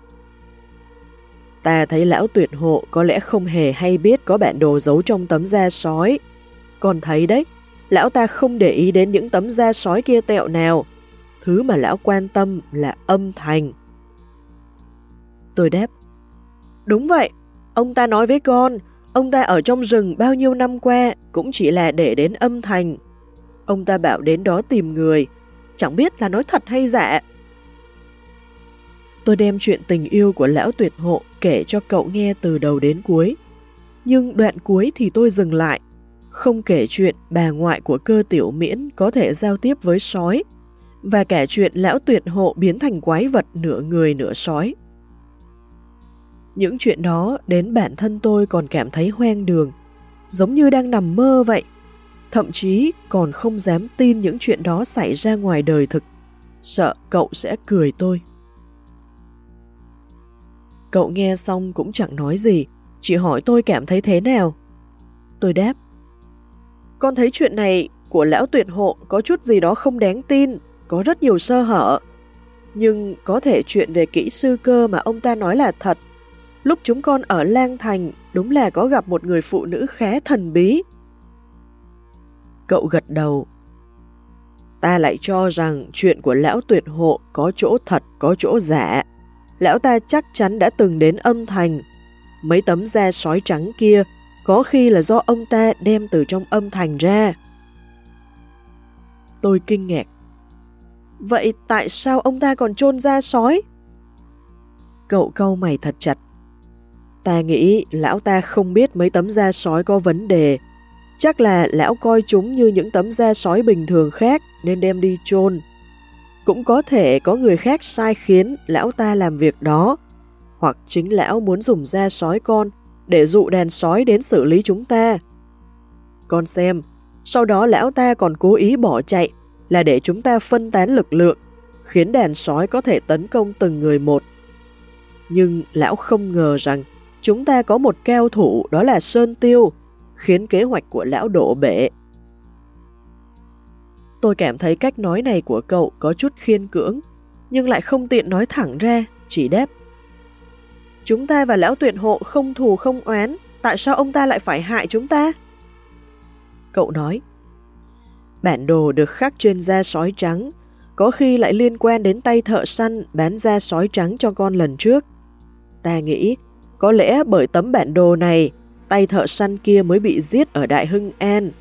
Ta thấy lão tuyệt hộ có lẽ không hề hay biết có bản đồ giấu trong tấm da sói. Còn thấy đấy, lão ta không để ý đến những tấm da sói kia tẹo nào. Thứ mà lão quan tâm là âm thanh. Tôi đáp, đúng vậy, ông ta nói với con, ông ta ở trong rừng bao nhiêu năm qua cũng chỉ là để đến âm thanh. Ông ta bảo đến đó tìm người, chẳng biết là nói thật hay giả. Tôi đem chuyện tình yêu của lão tuyệt hộ kể cho cậu nghe từ đầu đến cuối. Nhưng đoạn cuối thì tôi dừng lại, không kể chuyện bà ngoại của cơ tiểu miễn có thể giao tiếp với sói, và kể chuyện lão tuyệt hộ biến thành quái vật nửa người nửa sói. Những chuyện đó đến bản thân tôi còn cảm thấy hoang đường, giống như đang nằm mơ vậy. Thậm chí còn không dám tin những chuyện đó xảy ra ngoài đời thực, sợ cậu sẽ cười tôi. Cậu nghe xong cũng chẳng nói gì, chỉ hỏi tôi cảm thấy thế nào. Tôi đáp, con thấy chuyện này của lão tuyệt hộ có chút gì đó không đáng tin, có rất nhiều sơ hở. Nhưng có thể chuyện về kỹ sư cơ mà ông ta nói là thật. Lúc chúng con ở Lang Thành đúng là có gặp một người phụ nữ khá thần bí. Cậu gật đầu. Ta lại cho rằng chuyện của lão tuyệt hộ có chỗ thật, có chỗ giả lão ta chắc chắn đã từng đến âm thành. Mấy tấm da sói trắng kia có khi là do ông ta đem từ trong âm thành ra. Tôi kinh ngạc. Vậy tại sao ông ta còn chôn da sói? Cậu câu mày thật chặt. Ta nghĩ lão ta không biết mấy tấm da sói có vấn đề. Chắc là lão coi chúng như những tấm da sói bình thường khác nên đem đi chôn cũng có thể có người khác sai khiến lão ta làm việc đó, hoặc chính lão muốn dùng da sói con để dụ đàn sói đến xử lý chúng ta. Con xem, sau đó lão ta còn cố ý bỏ chạy là để chúng ta phân tán lực lượng, khiến đàn sói có thể tấn công từng người một. Nhưng lão không ngờ rằng chúng ta có một keo thủ đó là Sơn Tiêu, khiến kế hoạch của lão đổ bể. Tôi cảm thấy cách nói này của cậu có chút khiên cưỡng, nhưng lại không tiện nói thẳng ra, chỉ đáp. Chúng ta và lão tuyệt hộ không thù không oán, tại sao ông ta lại phải hại chúng ta? Cậu nói, bản đồ được khắc trên da sói trắng, có khi lại liên quan đến tay thợ săn bán da sói trắng cho con lần trước. Ta nghĩ, có lẽ bởi tấm bản đồ này, tay thợ săn kia mới bị giết ở Đại Hưng An.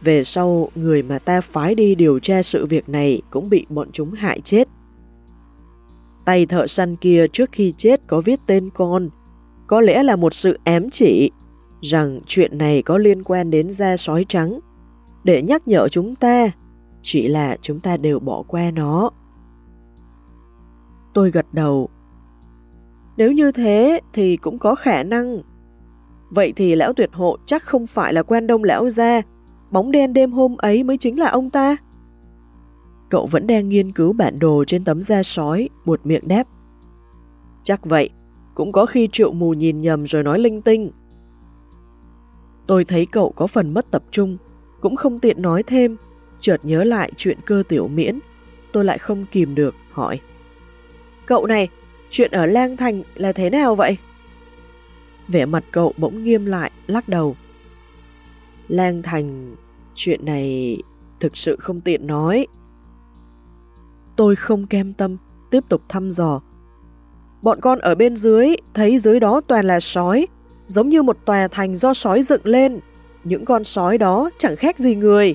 Về sau, người mà ta phái đi điều tra sự việc này cũng bị bọn chúng hại chết. Tay thợ săn kia trước khi chết có viết tên con, có lẽ là một sự ém chỉ rằng chuyện này có liên quan đến da sói trắng, để nhắc nhở chúng ta, chỉ là chúng ta đều bỏ qua nó. Tôi gật đầu. Nếu như thế thì cũng có khả năng. Vậy thì lão tuyệt hộ chắc không phải là quan đông lão gia, bóng đen đêm hôm ấy mới chính là ông ta. Cậu vẫn đang nghiên cứu bản đồ trên tấm da sói, buột miệng đáp. Chắc vậy, cũng có khi triệu mù nhìn nhầm rồi nói linh tinh. Tôi thấy cậu có phần mất tập trung, cũng không tiện nói thêm, chợt nhớ lại chuyện cơ tiểu miễn, tôi lại không kìm được, hỏi. Cậu này, chuyện ở Lang Thành là thế nào vậy? Vẻ mặt cậu bỗng nghiêm lại, lắc đầu. Lang Thành, chuyện này thực sự không tiện nói. Tôi không kem tâm, tiếp tục thăm dò. Bọn con ở bên dưới, thấy dưới đó toàn là sói, giống như một tòa thành do sói dựng lên. Những con sói đó chẳng khác gì người.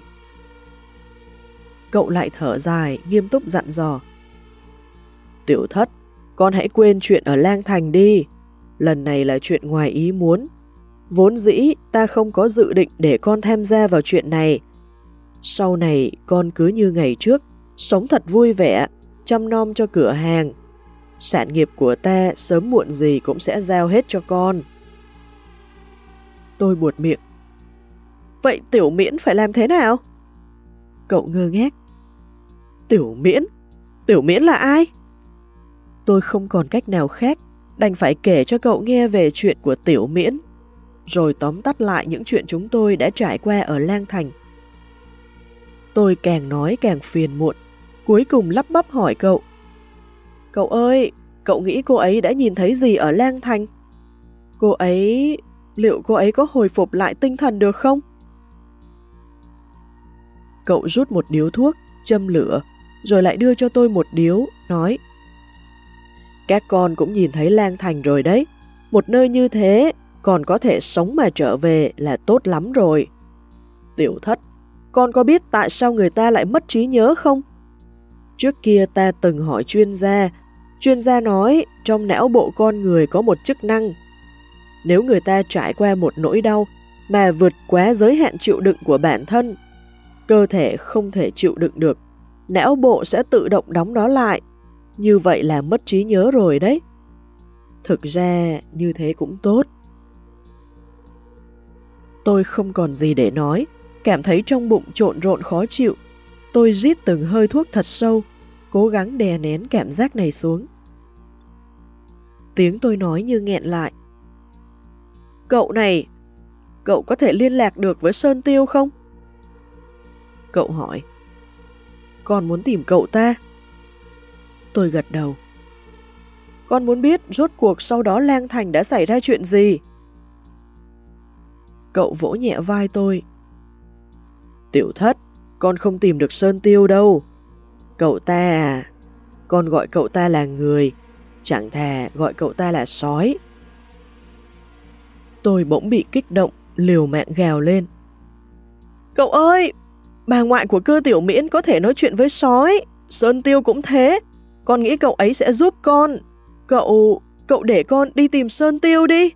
Cậu lại thở dài, nghiêm túc dặn dò. Tiểu thất, con hãy quên chuyện ở lang thành đi. Lần này là chuyện ngoài ý muốn. Vốn dĩ ta không có dự định để con tham gia vào chuyện này. Sau này con cứ như ngày trước, sống thật vui vẻ, chăm nom cho cửa hàng. Sản nghiệp của ta sớm muộn gì cũng sẽ giao hết cho con. Tôi buột miệng. Vậy tiểu miễn phải làm thế nào? Cậu ngơ ngác. Tiểu miễn? Tiểu miễn là ai? Tôi không còn cách nào khác, đành phải kể cho cậu nghe về chuyện của tiểu miễn, rồi tóm tắt lại những chuyện chúng tôi đã trải qua ở Lang Thành. Tôi càng nói càng phiền muộn, cuối cùng lắp bắp hỏi cậu. Cậu ơi, cậu nghĩ cô ấy đã nhìn thấy gì ở Lang Thành? Cô ấy... liệu cô ấy có hồi phục lại tinh thần được không? Cậu rút một điếu thuốc, châm lửa, rồi lại đưa cho tôi một điếu, nói Các con cũng nhìn thấy Lang Thành rồi đấy, một nơi như thế còn có thể sống mà trở về là tốt lắm rồi. Tiểu thất, con có biết tại sao người ta lại mất trí nhớ không? Trước kia ta từng hỏi chuyên gia, chuyên gia nói trong não bộ con người có một chức năng. Nếu người ta trải qua một nỗi đau mà vượt quá giới hạn chịu đựng của bản thân, cơ thể không thể chịu đựng được, não bộ sẽ tự động đóng nó lại. Như vậy là mất trí nhớ rồi đấy. Thực ra như thế cũng tốt. Tôi không còn gì để nói, cảm thấy trong bụng trộn rộn khó chịu. Tôi rít từng hơi thuốc thật sâu, cố gắng đè nén cảm giác này xuống. Tiếng tôi nói như nghẹn lại. Cậu này, cậu có thể liên lạc được với Sơn Tiêu không? Cậu hỏi. Con muốn tìm cậu ta? Tôi gật đầu. Con muốn biết rốt cuộc sau đó Lang Thành đã xảy ra chuyện gì? Cậu vỗ nhẹ vai tôi. Tiểu thất, con không tìm được Sơn Tiêu đâu. Cậu ta à, con gọi cậu ta là người, chẳng thà gọi cậu ta là sói. Tôi bỗng bị kích động, liều mạng gào lên. Cậu ơi, bà ngoại của cơ tiểu miễn có thể nói chuyện với sói, Sơn Tiêu cũng thế, con nghĩ cậu ấy sẽ giúp con. Cậu, cậu để con đi tìm Sơn Tiêu đi.